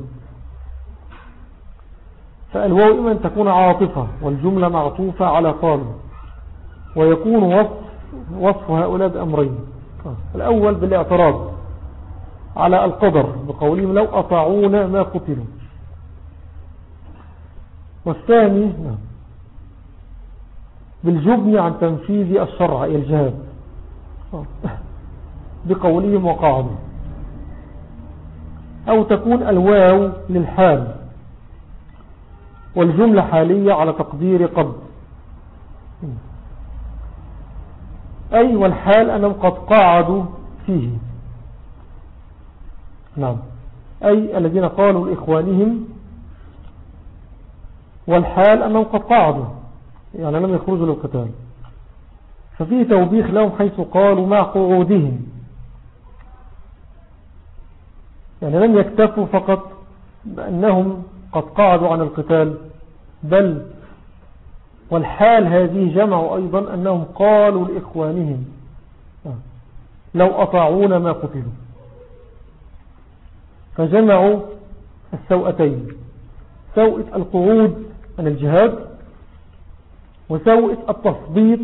فالواو إما أن تكون عاطفة والجملة معطوفة على قالوا. ويكون وصف, وصف هؤلاء بأمرين. الأول بالاعتراض على القدر بقولهم لو أطاعونا ما قتلوا. والثاني نعم بالجبن عن تنفيذ الشرع الجهاد. بقولهم وقعدوا أو تكون الواو للحال والجملة حالية على تقدير قد أي والحال أنهم قد قاعدوا فيه. نعم. أي الذين قالوا لإخوانهم والحال أنهم قد قاعدوا يعني لم يخرجوا للقتال. ففيه توبيخ لهم حيث قالوا مع قعودهم. يعني لم يكتفوا فقط بأنهم قد قعدوا عن القتال بل والحال هذه جمعوا أيضا أنهم قالوا لإخوانهم لو أطاعون ما قتلوا. فجمعوا السوءتين سوءة القعود عن الجهاد وسوءة التثبيط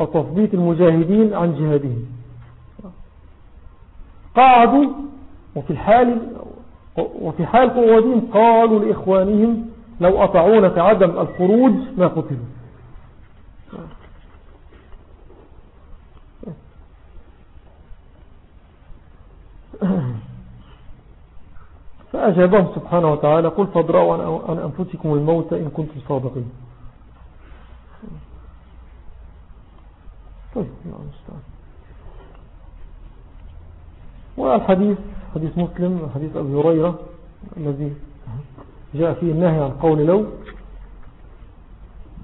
أو المجاهدين عن جهادهم. قعدوا وفي الحال وفي حال قوادين قالوا لإخوانهم لو أطعون في عدم الخروج ما قتلوا. فأجابهم سبحانه وتعالى قل فاضرأوا عن أنفسكم الموت إن كنتم صادقين. طيب والحديث حديث مسلم حديث أبي هريرة الذي جاء فيه النهي عن قول لو.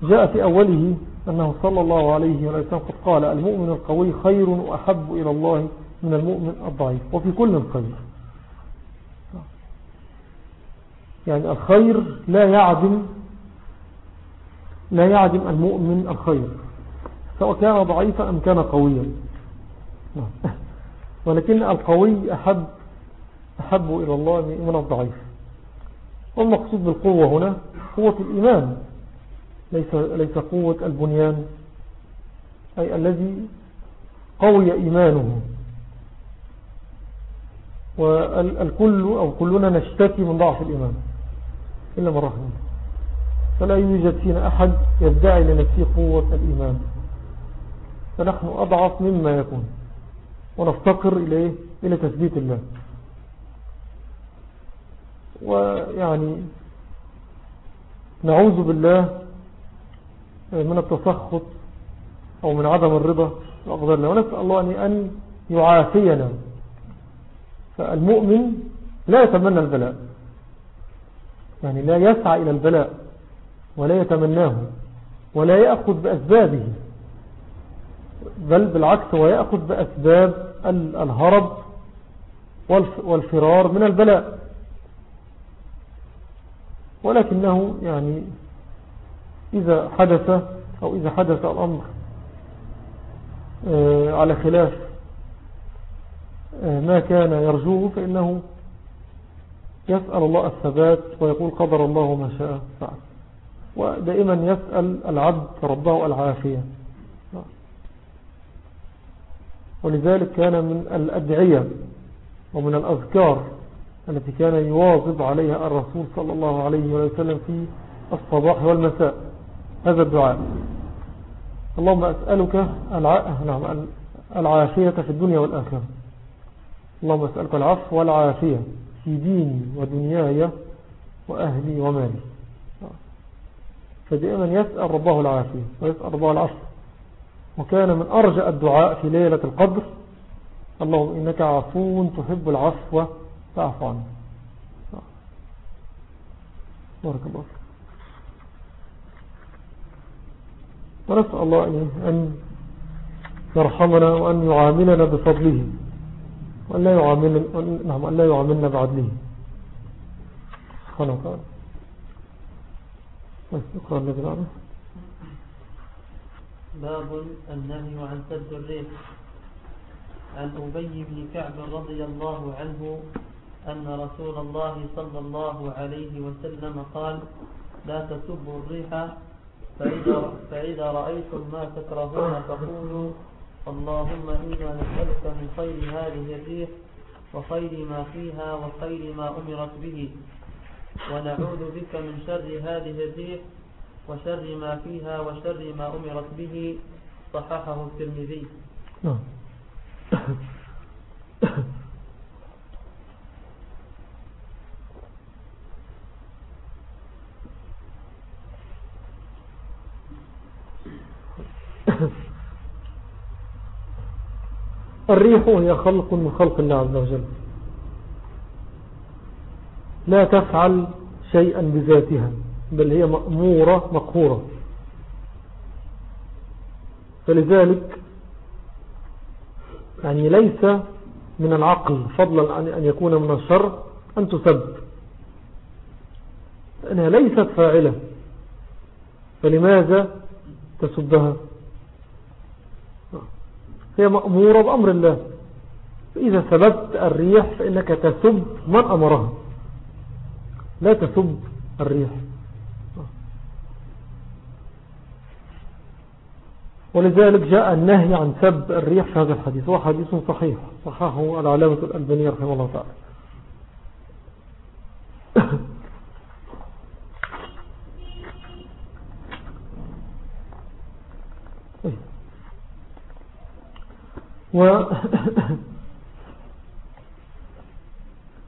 جاء في أوله أنه صلى الله عليه وسلم قد قال المؤمن القوي خير وأحب إلى الله من المؤمن الضعيف. وفي كل خير يعني الخير لا يعدم لا يعدم المؤمن الخير. سواء كان ضعيفا أم كان قويا. نعم. ولكن القوي أحب أحب إلى الله من الضعيف. والمقصود بالقوة هنا قوة الإيمان. ليس, ليس قوة البنيان أي الذي قوي إيمانه. والكل أو كلنا نشتكي من ضعف الإيمان. إلا من رحمه. فلا يوجد فينا أحد يدعي لنفسه قوة الإيمان. فنحن أضعف مما يكون. ونفتقر إليه إلى تثبيت الله. ويعني نعوذ بالله من التسخط أو من عدم الرضا الله. ونسأل الله أن يعافينا. فالمؤمن لا يتمنى البلاء. يعني لا يسعى إلى البلاء ولا يتمناه ولا يأخذ بأسبابه. بل بالعكس هو يأخذ بأسباب الهرب والفرار من البلاء. ولكنه يعني إذا حدث أو إذا حدث الأمر آه، على خلاف آه، ما كان يرجوه فإنه يسأل الله الثبات ويقول قدر الله ما شاء فعل. ودائما يسأل العبد ربه العافية. ولذلك كان من الأدعية ومن الأذكار التي كان يواظب عليها الرسول صلى الله عليه وسلم في الصباح والمساء. هذا الدعاء. اللهم أسألك نعم العافية في الدنيا والآخرة. اللهم أسألك العفو والعافية في ديني ودنياي وأهلي ومالي. فدائما يسأل ربه العافية ويسأل ربه العفو وكان من أرجى الدعاء في ليلة القدر اللهم إنك عفو تحب العفو فاعف عنه بارك الله ونسأل الله أن يرحمنا وأن يعاملنا بفضله وأن لا يعاملنا, نعم أن لا يعاملنا بعدله. سبحانه وتعالى. اقرأ الذي بعده باب النهي عن سد الريح. عن أبي بن كعب رضي الله عنه أن رسول الله صلى الله عليه وسلم قال لا تسبوا الريح فإذا, فإذا رأيتم ما تكرهون فقولوا اللهم إنا نسألك من خير هذه الريح وخير ما فيها وخير ما أمرت به. ونعوذ بك من شر هذه الريح وشر ما فيها وشر ما أمرت به. صححه الترمذي نعم. الريح هي خلق من خلق الله عز وجل. لا تفعل شيئا بذاتها بل هي مأمورة مقهورة. فلذلك يعني ليس من العقل فضلا عن أن يكون من الشر أن تسب. فإنها ليست فاعلة. فلماذا تسبها؟ هي مأمورة بأمر الله. فإذا سببت الريح فإنك تسب من أمرها. لا تسب الريح ولذلك جاء النهي عن سب الريح في هذا الحديث. هو حديث صحيح. صححه العلامة الألبانية رحمه الله تعالى. و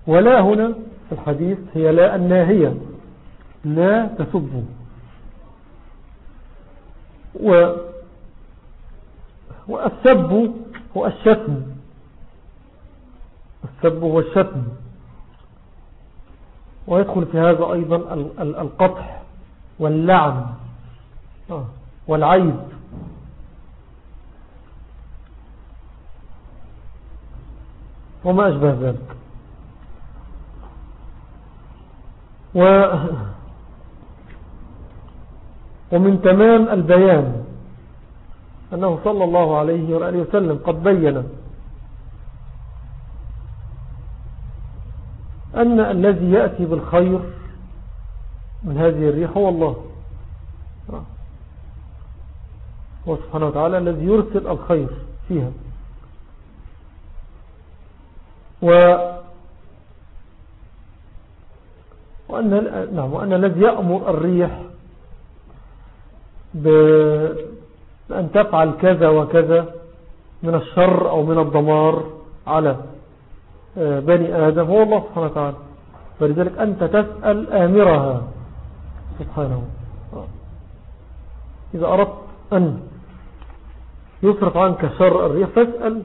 ولا هنا في الحديث هي لا الناهية. لا تسبوا و والسب هو الشتم. السب هو الشتم. ويدخل في هذا أيضا القطح واللعن. آه، والعيب. وما أشبه ذلك. و ومن تمام البيان أنه صلى الله عليه وآله وسلم قد بين أن الذي يأتي بالخير من هذه الريح هو الله. هو سبحانه وتعالى الذي يرسل الخير فيها. و وأن, نعم وأن الذي يأمر الريح بأن تفعل كذا وكذا من الشر أو من الضمار على آه، بني آدم هو الله سبحانه وتعالى. فلذلك أنت تسأل آمرها. سبحانه. إذا أردت أن يصرف عنك شر الريح فاسأل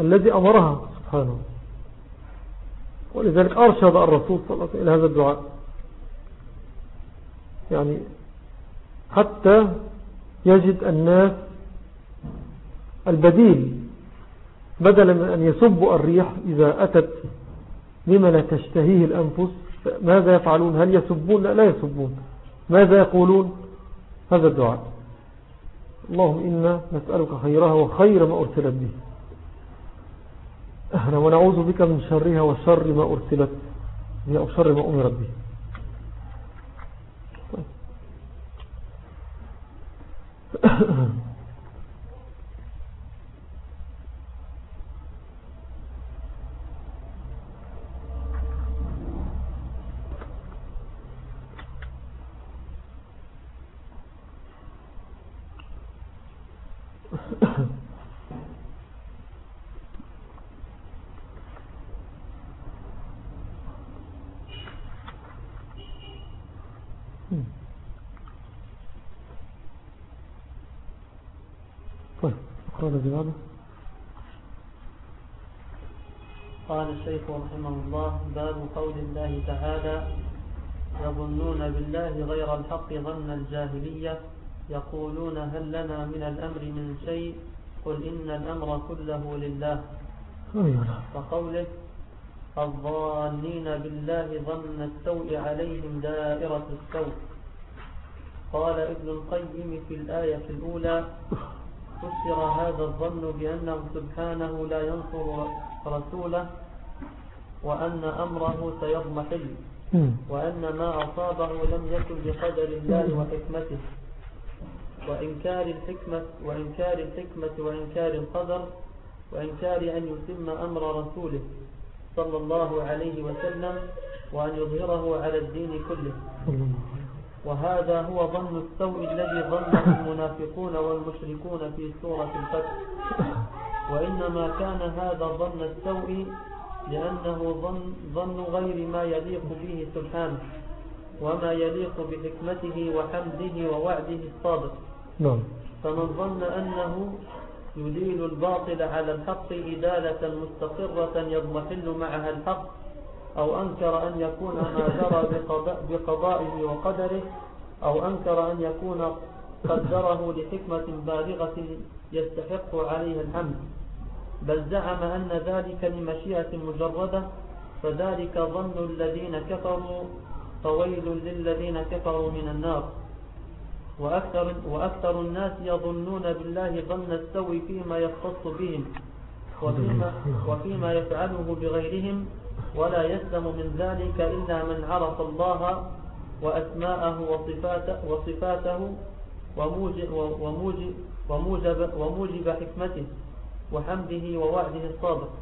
الذي أمرها. سبحانه. ولذلك أرشد الرسول صلى الله عليه وسلم إلى هذا الدعاء. يعني حتى يجد الناس البديل بدلا من أن يسبوا الريح إذا أتت بما لا تشتهيه الأنفس ماذا يفعلون؟ هل يسبون؟ لا, لا يسبون. ماذا يقولون؟ هذا الدعاء. اللهم إنا نسألك خيرها وخير ما أرسلت به. أهلا ونعوذ بك من شرها وشر ما أرسلت. به أو شر ما أمرت به. الذي بعده قال الشيخ رحمه الله باب قول الله تعالى يظنون بالله غير الحق ظن الجاهلية يقولون هل لنا من الأمر من شيء؟ قل إن الأمر كله لله. وقوله الظانين بالله ظن السوء عليهم دائرة السوء. قال ابن القيم في الآية الأولى فسر هذا الظن بأنه سبحانه لا ينصر رسوله وأن أمره سيضمحل وأن ما أصابه لم يكن بقدر الله وحكمته. وإنكار الحكمة وإنكار الحكمة وإنكار القدر وإنكار أن يتم أمر رسوله صلى الله عليه وسلم وأن يظهره على الدين كله. وهذا هو ظن السوء الذي ظنه المنافقون والمشركون في سورة الفتح. وإنما كان هذا ظن السوء لأنه ظن, ظن غير ما يليق به سبحانه وما يليق بحكمته وحمده ووعده الصادق. نعم. فمن ظن أنه يديل الباطل على الحق إدالة مستقرة يضمحل معها الحق أو أنكر أن يكون ما جرى بقضائه وقدره أو أنكر أن يكون قدره لحكمة بالغة يستحق عليها الحمد. بل زعم أن ذلك لمشيئة مجردة فذلك ظن الذين كفروا فويل للذين كفروا من النار. وأكثر, وأكثر الناس يظنون بالله ظن السوء فيما يختص بهم وفيما, وفيما يفعله بغيرهم ولا يسلم من ذلك إلا من عرف الله وأسماءه وصفاته, وصفاته وموجب, وموجب, وموجب, وموجب حكمته. وحمده ووعده الصادق.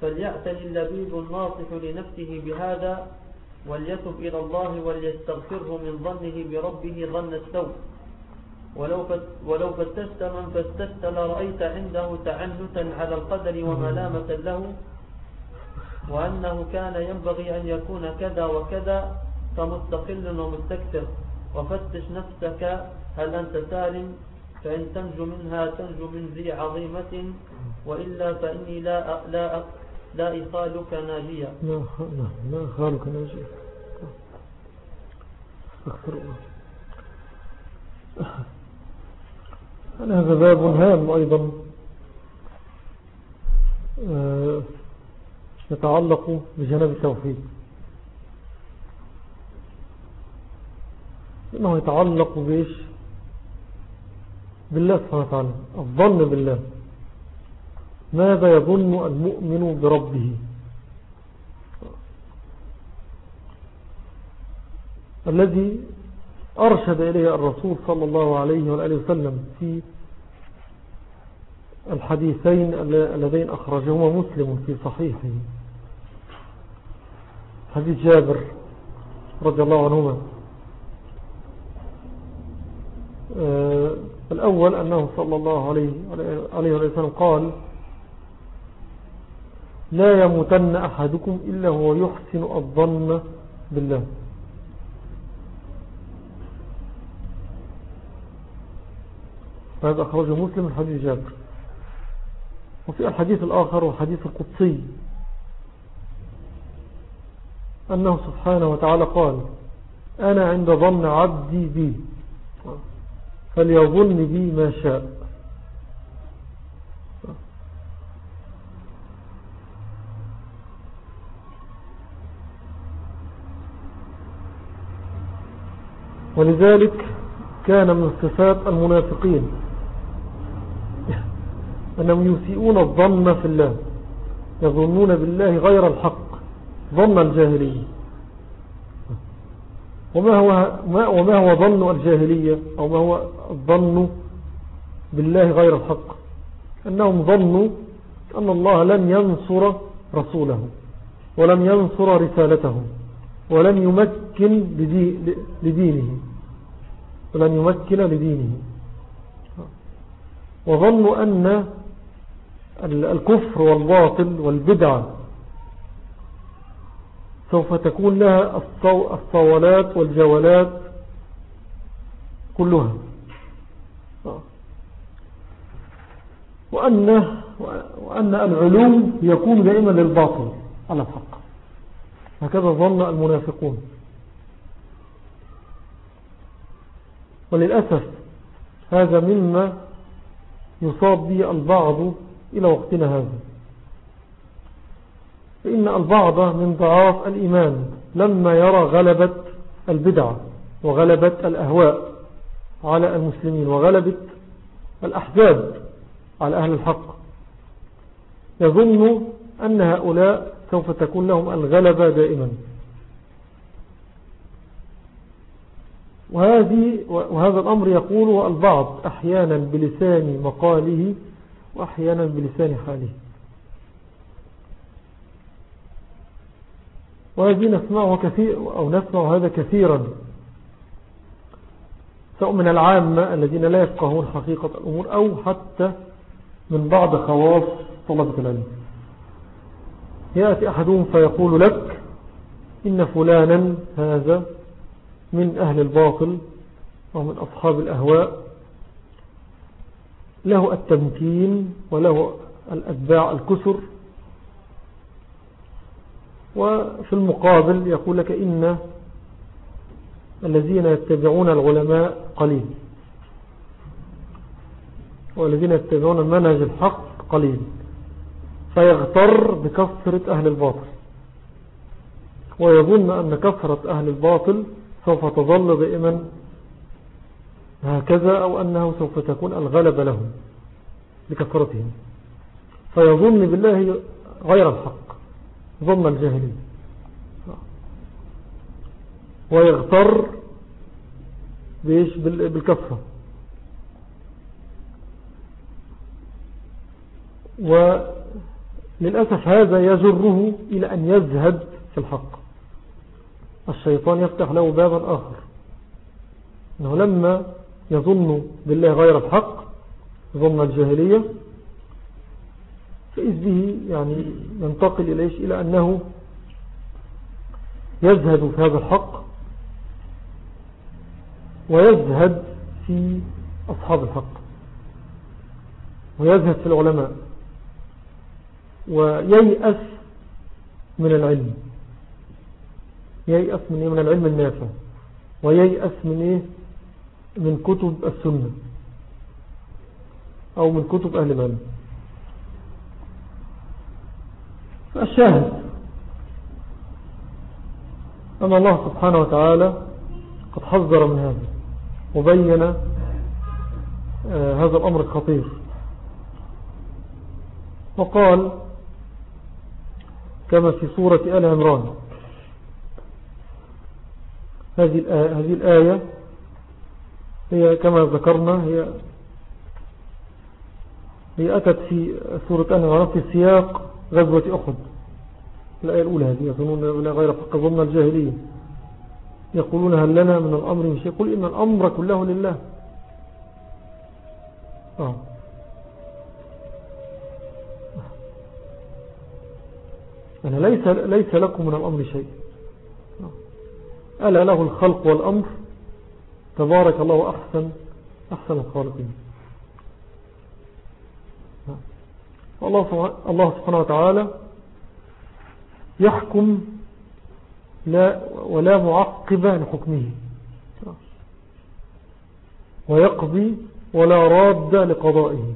فليعتني اللبيب الناصح لنفسه بهذا وليتب إلى الله وليستغفره من ظنه بربه ظن السوء. ولو ولو فتشت من فتشت لرأيت عنده تعنتا على القدر وملامة له وأنه كان ينبغي أن يكون كذا وكذا فمستقل ومستكثر. وفتش نفسك هل أنت سالم؟ فإن تنجو منها تنجو من ذي عظيمة وإلا فإني لا لا لا إخالك ناجيا لا لا إخالك ناجيا استغفر الله. هذا باب هام أيضا. آه، يتعلق بجنب التوحيد. إنه يتعلق بإيش؟ بالله سبحانه وتعالى الظن بالله. ماذا يظن المؤمن بربه؟ الذي أرشد إليه الرسول صلى الله عليه وآله وسلم في الحديثين اللذين أخرجهما مسلم في صحيحه. حديث جابر رضي الله عنهما. آه، الأول أنه صلى الله عليه وسلم قال لا يموتن أحدكم إلا هو يحسن الظن بالله. هذا أخرجه مسلم من حديث جابر. وفي الحديث الآخر وحديث القدسي أنه سبحانه وتعالى قال أنا عند ظن عبدي بي. فليظن بي ما شاء. ولذلك كان من صفات المنافقين أنهم يسيئون الظن في الله يظنون بالله غير الحق ظن الجاهلية. وما هو, وما هو ظن الجاهلية أو ما هو الظن بالله غير الحق؟ أنهم ظنوا أن الله لن ينصر رسوله ولم ينصر رسالته ولن يمكن لدينه. ولن يمكن لدينه. وظنوا أن الكفر والباطل والبدعة سوف تكون لها الصولات والجولات كلها. وأن, وأن العلو يكون دائما للباطل على الحق. هكذا ظن المنافقون. وللأسف هذا مما يصاب به البعض إلى وقتنا هذا. فإن البعض من ضعاف الإيمان لما يرى غلبة البدع وغلبة الأهواء على المسلمين وغلبة الأحزاب على أهل الحق. يظن أن هؤلاء سوف تكون لهم الغلبة دائما. وهذه وهذا الأمر يقوله البعض أحيانا بلسان مقاله وأحيانا بلسان حاله. وهذه نسمعه كثير أو نسمع هذا كثيرا. سواء من العامة الذين لا يفقهون حقيقة الأمور أو حتى من بعض خواص طلبة العلم. يأتي أحدهم فيقول لك إن فلانا هذا من أهل الباطل ومن أصحاب الأهواء. له التمكين وله الأتباع الكسر وفي المقابل يقول لك إن الذين يتبعون العلماء قليل. والذين يتبعون المنهج الحق قليل. فيغتر بكثرة أهل الباطل. ويظن أن كثرة أهل الباطل سوف تظل دائما هكذا أو أنه سوف تكون الغلبة لهم لكثرتهم. فيظن بالله غير الحق. ظن الجاهلين ويغتر بإيش؟ بالكثرة وللأسف هذا يجره إلى أن يزهد في الحق. الشيطان يفتح له بابا آخر. أنه لما يظن بالله غير الحق ظن الجاهلية فإذ به يعني ينتقل إليش؟ إلى أنه يزهد في هذا الحق ويزهد في أصحاب الحق ويزهد في العلماء وييأس من العلم. ييأس من إيه؟ من العلم النافع. وييأس من إيه؟ من كتب السنة أو من كتب أهل العلم. فالشاهد أن الله سبحانه وتعالى قد حذر من هذا وبين آه، هذا الأمر الخطير وقال كما في سورة آل عمران. هذه الآية, هذه الآية هي كما ذكرنا هي هي أتت في سورة آل عمران في سياق غزوة أخذ الآية الأولى هذه يظنون غير فق ظن الجاهلية. يقولون هل لنا من الأمر مش يقول إن الأمر كله لله. آه. أنا ليس, ليس لكم من الأمر شيء. ألا له الخلق والأمر. تبارك الله أحسن أحسن الخالقين. الله سبحانه وتعالى يحكم لا ولا معقب لحكمه. ويقضي ولا راد لقضائه.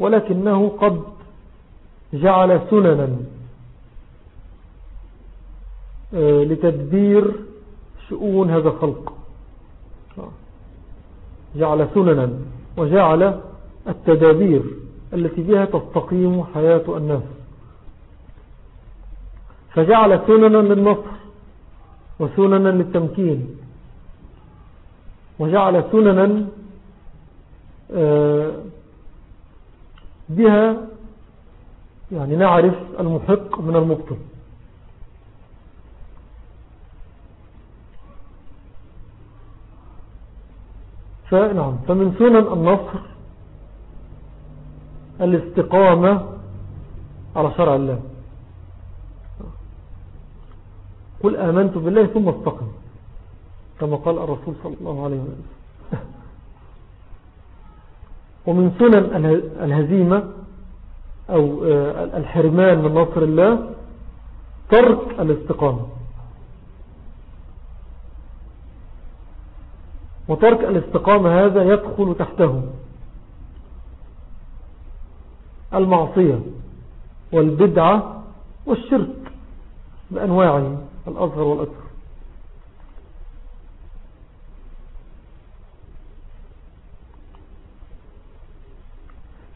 ولكنه قد جعل سننا آه، لتدبير شؤون هذا الخلق. جعل سننا وجعل التدابير التي بها تستقيم حياة الناس. فجعل سننا للنصر وسننا للتمكين وجعل سننا آه، بها يعني نعرف المحق من المبطل. فنعم فمن سنن النصر الاستقامة على شرع الله. قل آمنت بالله ثم استقم كما قال الرسول صلى الله عليه وسلم. ومن سنن الهزيمة أو آه، الحرمان من نصر الله ترك الاستقامة. وترك الاستقامة هذا يدخل تحته. المعصية والبدعة والشرك بأنواعه الأصغر والأكبر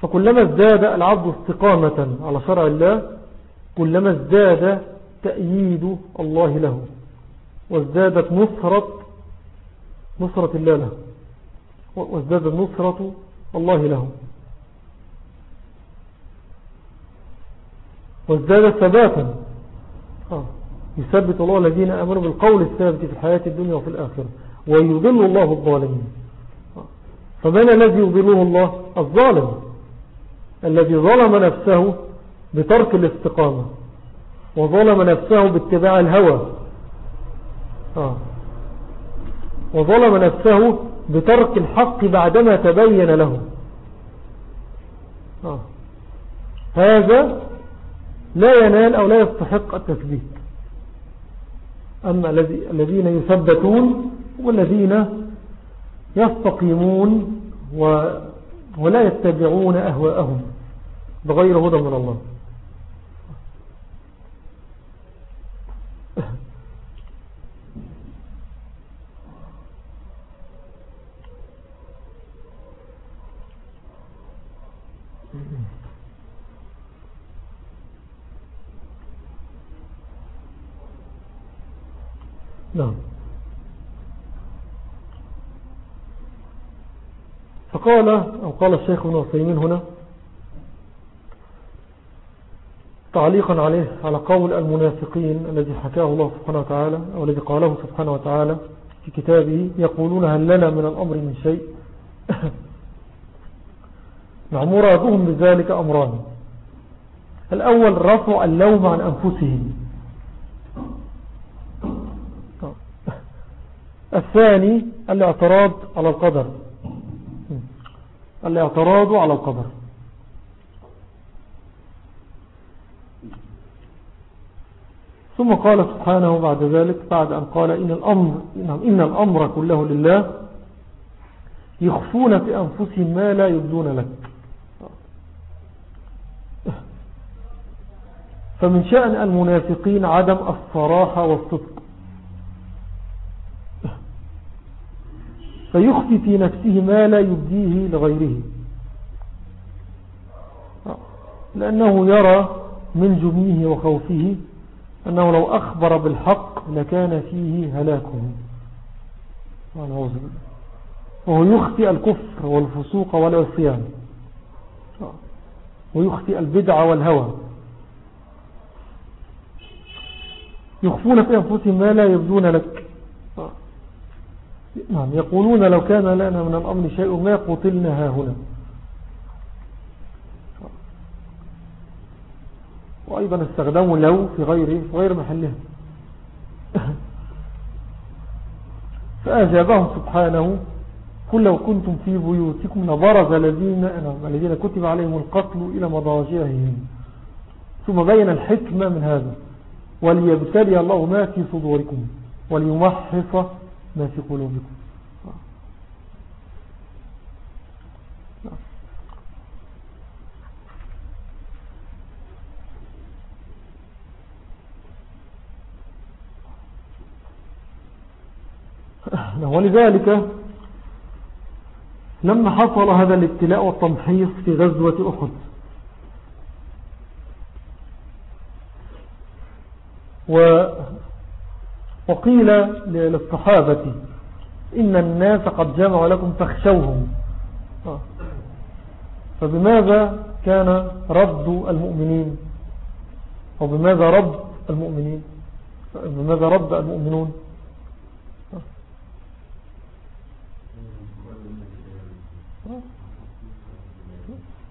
فكلما ازداد العبد استقامة على شرع الله كلما ازداد تأييد الله له وازدادت نصرة نصرة الله له وازدادت نصرة الله له. وازداد ثباتا آه. يثبت الله الذين أمروا بالقول الثابت في الحياة الدنيا وفي الآخرة ويضل الله الظالمين آه. فمن الذي يضله الله الظالم الذي ظلم نفسه بترك الاستقامة وظلم نفسه باتباع الهوى آه. وظلم نفسه بترك الحق بعدما تبين له. هذا لا ينال أو لا يستحق التثبيت. أما الذين يثبتون والذين يستقيمون ولا يتبعون أهواءهم بغير هدى من الله. نعم. فقال أو قال الشيخ ابن عثيمين هنا تعليقا عليه على قول المنافقين الذي حكاه الله سبحانه وتعالى أو الذي قاله سبحانه وتعالى في كتابه يقولون هل لنا من الأمر من شيء؟ نعم مرادهم بذلك أمران. الأول رفع اللوم عن أنفسهم. الثاني الاعتراض على القدر. الاعتراض على القدر. ثم قال سبحانه بعد ذلك بعد أن قال إن الأمر, إن الأمر كله لله يخفون في أنفسهم ما لا يبدون لك. فمن شأن المنافقين عدم الصراحة والصدق. فيخفي في نفسه ما لا يبديه لغيره. لأنه يرى من جميه وخوفه أنه لو أخبر بالحق لكان فيه هلاكه وهو يخفي الكفر والفسوق والعصيان ويخفي البدع والهوى. يخفون في أنفسهم ما لا يبدون لك. نعم يقولون لو كان لنا من الأمر شيء ما قتلنا هنا. وأيضا استخدموا لو في غير في غير محلها فأجابهم سبحانه قل لو كنتم في بيوتكم لبرز الذين الذين كتب عليهم القتل إلى مضاجعهم. ثم بين الحكمة من هذا وليبتلي الله ما في صدوركم وليمحص ما في قلوبكم. ولذلك لما حصل هذا الابتلاء والتمحيص في غزوة أحد وقيل للصحابة إن الناس قد جمعوا لكم فاخشوهم. فبماذا كان رد المؤمنين؟ أو بماذا رد المؤمنين؟ بماذا رد المؤمنون؟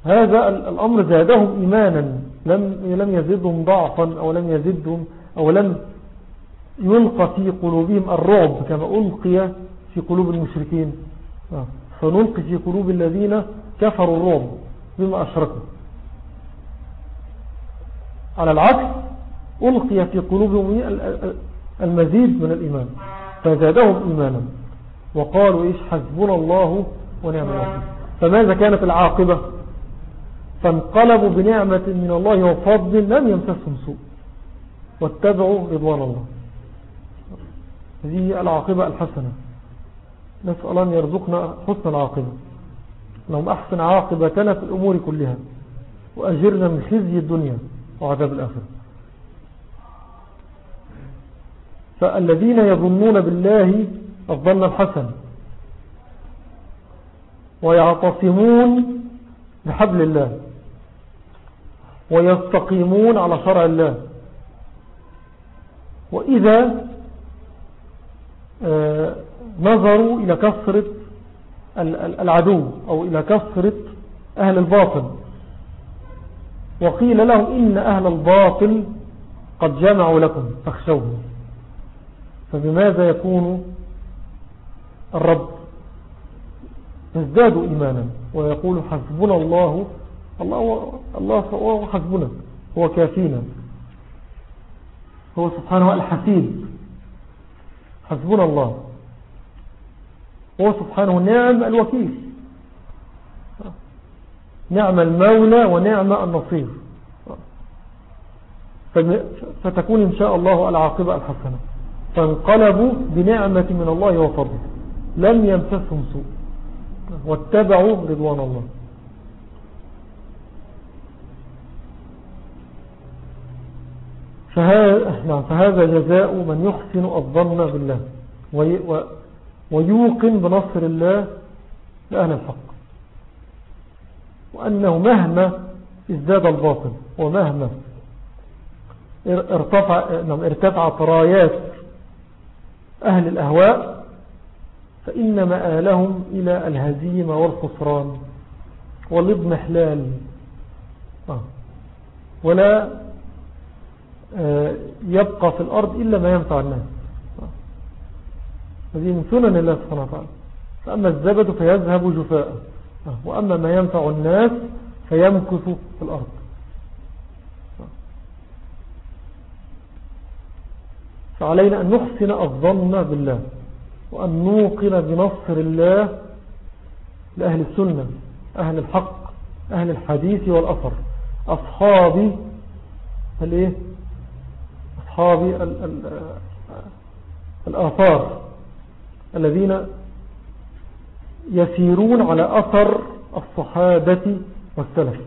هذا الأمر زادهم إيمانا لم لم يزدهم ضعفا أو لم يزدهم أو لم يلقى في قلوبهم الرعب كما ألقي في قلوب المشركين. آه. فنلقي في قلوب الذين كفروا الرعب بما أشركوا. على العكس ألقي في قلوبهم المزيد من الإيمان فزادهم إيمانا. وقالوا إيش؟ حسبنا الله ونعم الوكيل. فماذا كانت العاقبة؟ فانقلبوا بنعمة من الله وفضل لم يمسسهم سوء. واتبعوا رضوان الله. هذه العاقبة الحسنة. نسأل أن يرزقنا حسن العاقبة. لهم أحسن عاقبتنا في الأمور كلها. وأجرنا من خزي الدنيا وعذاب الآخرة. فالذين يظنون بالله الظن الحسن ويعتصمون بحبل الله ويستقيمون على شرع الله. وإذا نظروا إلى كثرة العدو أو إلى كثرة أهل الباطل. وقيل لهم إن أهل الباطل قد جمعوا لكم فاخشوهم. فبماذا يكون الرب؟ يزدادوا إيمانا ويقول حسبنا الله الله الله هو حسبنا هو كافينا. هو سبحانه الحسيب حسبنا الله. هو سبحانه نعم الوكيل. نعم المولى ونعم النصير. فتكون إن شاء الله العاقبة الحسنة. فانقلبوا بنعمة من الله وفضل لم يمسسهم سوء. واتبعوا رضوان الله. فهذا, نعم فهذا جزاء من يحسن الظن بالله. ويوقن بنصر الله لأهل الحق. وأنه مهما ازداد الباطل ومهما ارتفع نعم ارتفعت رايات أهل الأهواء فإن مآلهم إلى الهزيمة والخسران والاضمحلال آه. ولا يبقى في الأرض إلا ما ينفع الناس. هذه من سنن الله سبحانه وتعالى. فأما الزبد فيذهب جفاء وأما ما ينفع الناس فيمكث في الأرض. فعلينا أن نحسن الظن بالله وأن نوقن بنصر الله لأهل السنة أهل الحق أهل الحديث والأثر. أصحاب الايه أصحاب الآثار الذين يسيرون على أثر الصحابة والسلف.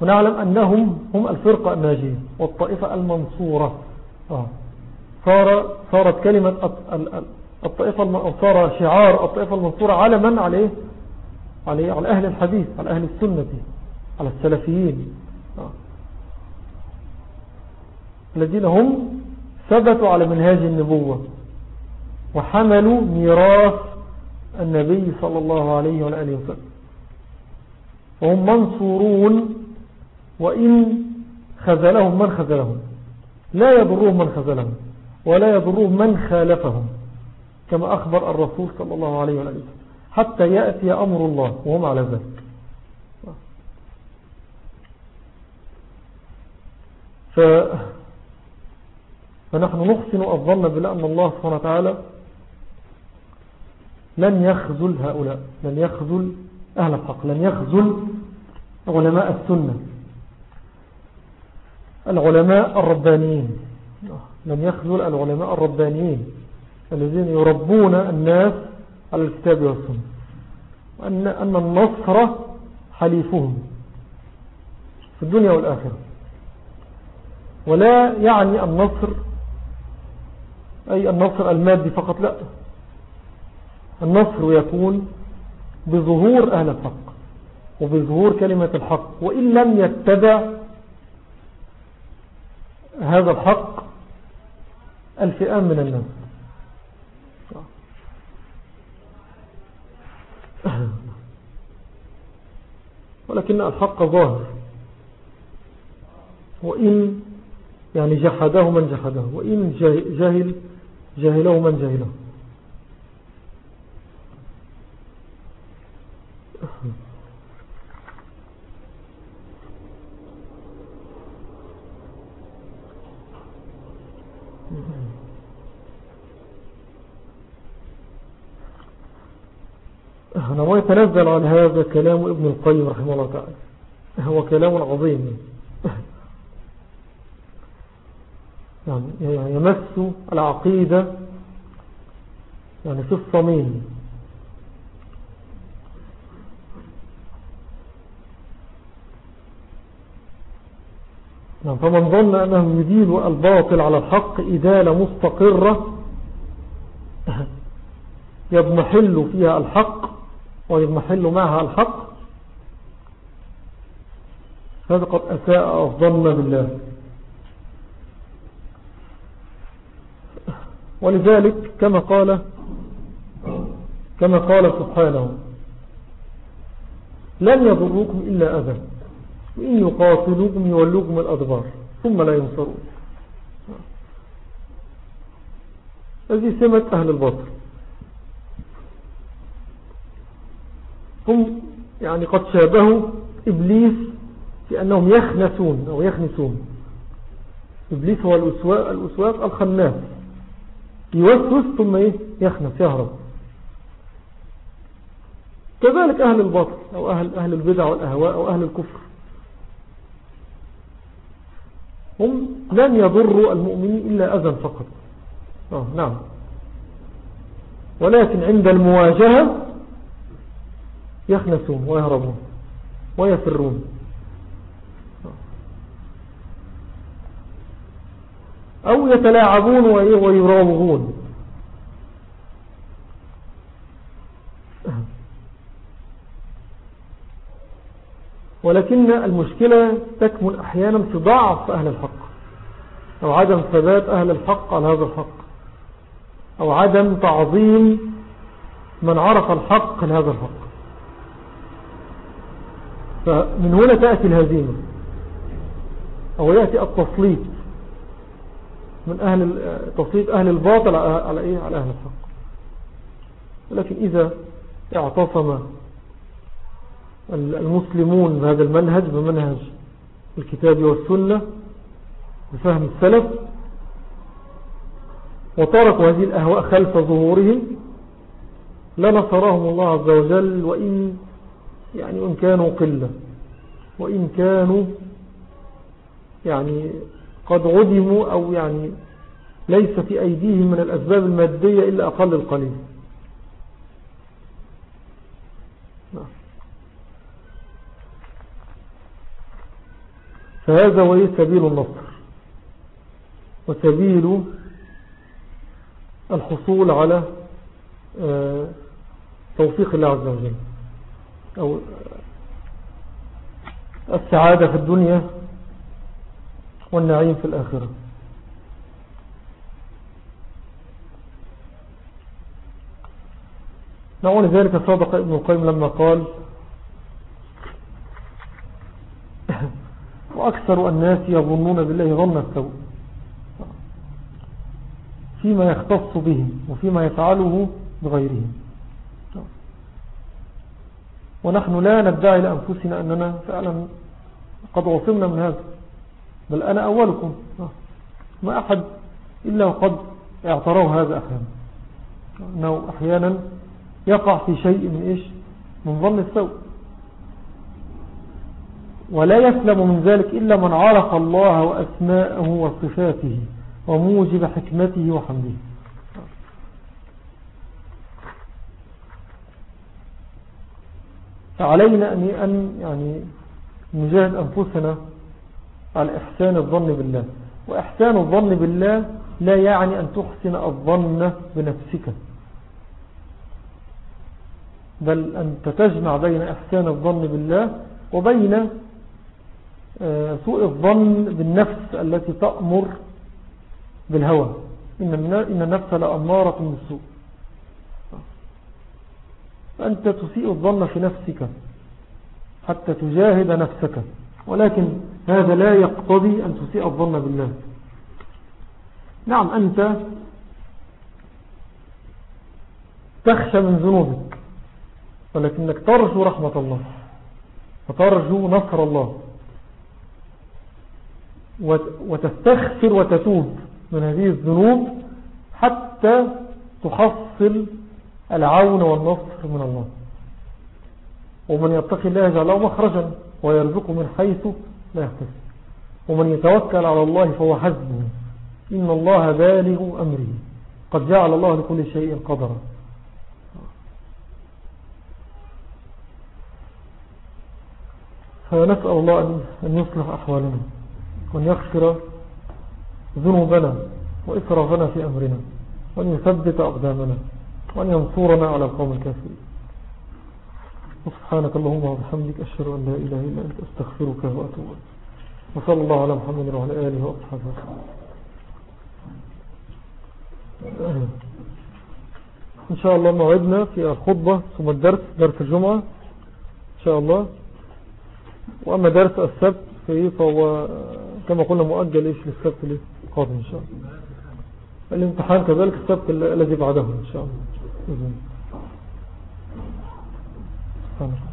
ونعلم أنهم هم الفرقة الناجية والطائفة المنصورة. آه. صار صارت كلمة الطائفة صار شعار الطائفة المنصورة على من عليه؟ عليه على أهل الحديث على أهل السنة على السلفيين آه. الذين هم ثبتوا على منهاج النبوة وحملوا ميراث النبي صلى الله عليه وآله وسلم. وهم منصورون وإن خذلهم من خذلهم. لا يضرهم من خذلهم ولا يضرهم من خالفهم كما أخبر الرسول صلى الله عليه وسلم. حتى يأتي أمر الله وهم على ذلك. ف... فنحن نحسن الظن بالله أن الله سبحانه وتعالى لن يخذل هؤلاء لن يخذل أهل الحق لن يخذل علماء السنة. العلماء الربانيين لم يخذل العلماء الربانيين الذين يربون الناس على الكتاب والسنة. وأن أن النصر حليفهم في الدنيا والآخرة. ولا يعني النصر أي النصر المادي فقط لا. النصر يكون بظهور أهل الحق وبظهور كلمة الحق وإن لم يتبع هذا الحق الفئام من الناس. ولكن الحق ظاهر. وإن يعني جحده من جحده وإن جاهل جاهله من جاهله هو يتنزل عن هذا كلام ابن القيم رحمه الله تعالى. هو كلام عظيم. يعني يمس العقيدة يعني في الصميم. نعم فمن ظن أنه يديل الباطل على الحق إدالة مستقرة يضمحل فيها الحق ويضمحل معها الحق هذا قد أساء الظن بالله. ولذلك كما قال كما قال سبحانه لن يضروكم إلا أذى وإن يقاتلوكم يولوكم الأدبار ثم لا ينصرون. هذه سمة أهل الباطل. هم يعني قد شابهوا إبليس في أنهم يخنسون أو يخنسون. إبليس هو الأسواق, الأسواق الخناس. يوسوس ثم إيه؟ يخنس يهرب. كذلك أهل الباطل أو أهل, أهل البدع والأهواء أو أهل الكفر. هم لن يضروا المؤمنين إلا أذى فقط. آه نعم. ولكن عند المواجهة يخنسون ويهربون ويفرون. أو يتلاعبون ويراوغون. ولكن المشكلة تكمن أحيانا في ضعف أهل الحق. أو عدم ثبات أهل الحق على هذا الحق. أو عدم تعظيم من عرف الحق لهذا الحق. فمن هنا تأتي الهزيمة. أو يأتي التسليط. من أهل تسليط أهل الباطل على إيه؟ على أهل الحق. ولكن إذا اعتصم المسلمون بهذا المنهج بمنهج الكتاب والسنة بفهم السلف وتركوا هذه الأهواء خلف ظهورهم لنصرهم الله عز وجل وإن يعني وإن كانوا قلة وإن كانوا يعني قد عدموا أو يعني ليس في أيديهم من الأسباب المادية إلا أقل القليل. فهذا هو سبيل النصر وسبيل الحصول على آه، توفيق الله عز وجل أو آه، السعادة في الدنيا والنعيم في الآخرة. نعون ذلك صادق ابن القيم لما قال وأكثر الناس يظنون بالله ظن السوء. فيما يختص به وفيما يفعله بغيرهم. ونحن لا ندعي لأنفسنا أننا فعلا قد وصلنا من هذا. بل أنا أولكم. ما أحد إلا وقد اعتروا هذا أحيانا. أنه أحيانا يقع في شيء من إيش؟ من ظن السوء. ولا يسلم من ذلك إلا من عرف الله وأسماءه وصفاته وموجب حكمته وحمده. فعلينا أن يعني نجاهد أنفسنا على إحسان الظن بالله. وإحسان الظن بالله لا يعني أن تحسن الظن بنفسك. بل أنت تجمع بين إحسان الظن بالله وبين آه، سوء الظن بالنفس التي تأمر بالهوى. إن النفس لأمارة بالسوء. فأنت تسيء الظن في نفسك حتى تجاهد نفسك. ولكن هذا لا يقتضي أن تسيء الظن بالله. نعم أنت تخشى من ذنوبك ولكنك ترجو رحمة الله وترجو نصر الله وتستغفر وتتوب من هذه الذنوب حتى تحصل العون والنصر من الله. ومن يتقي الله يجعل له. مخرجا ويرزقه من حيث لا يحتسب. ومن يتوكل على الله فهو حزبه إن الله بالغ أمره. قد جعل الله لكل شيء قدرا. فنسأل الله أن يصلح أحوالنا. وأن يغفر ذنوبنا. وإسرافنا في أمرنا. وأن يثبت أقدامنا. وأن ينصرنا على القوم الكافرين. وسبحانك اللهم وبحمدك أشهد أن لا إله إلا أنت أستغفرك وأتوب وصلى الله على محمد وعلى آله وأصحابه. إن شاء الله موعدنا في الخطبة ثم الدرس درس الجمعة. إن شاء الله. وأما درس السبت فهو كما قلنا مؤجل إيش للسبت القادم إن شاء الله. الامتحان كذلك السبت الذي بعده إن شاء الله. سبحانه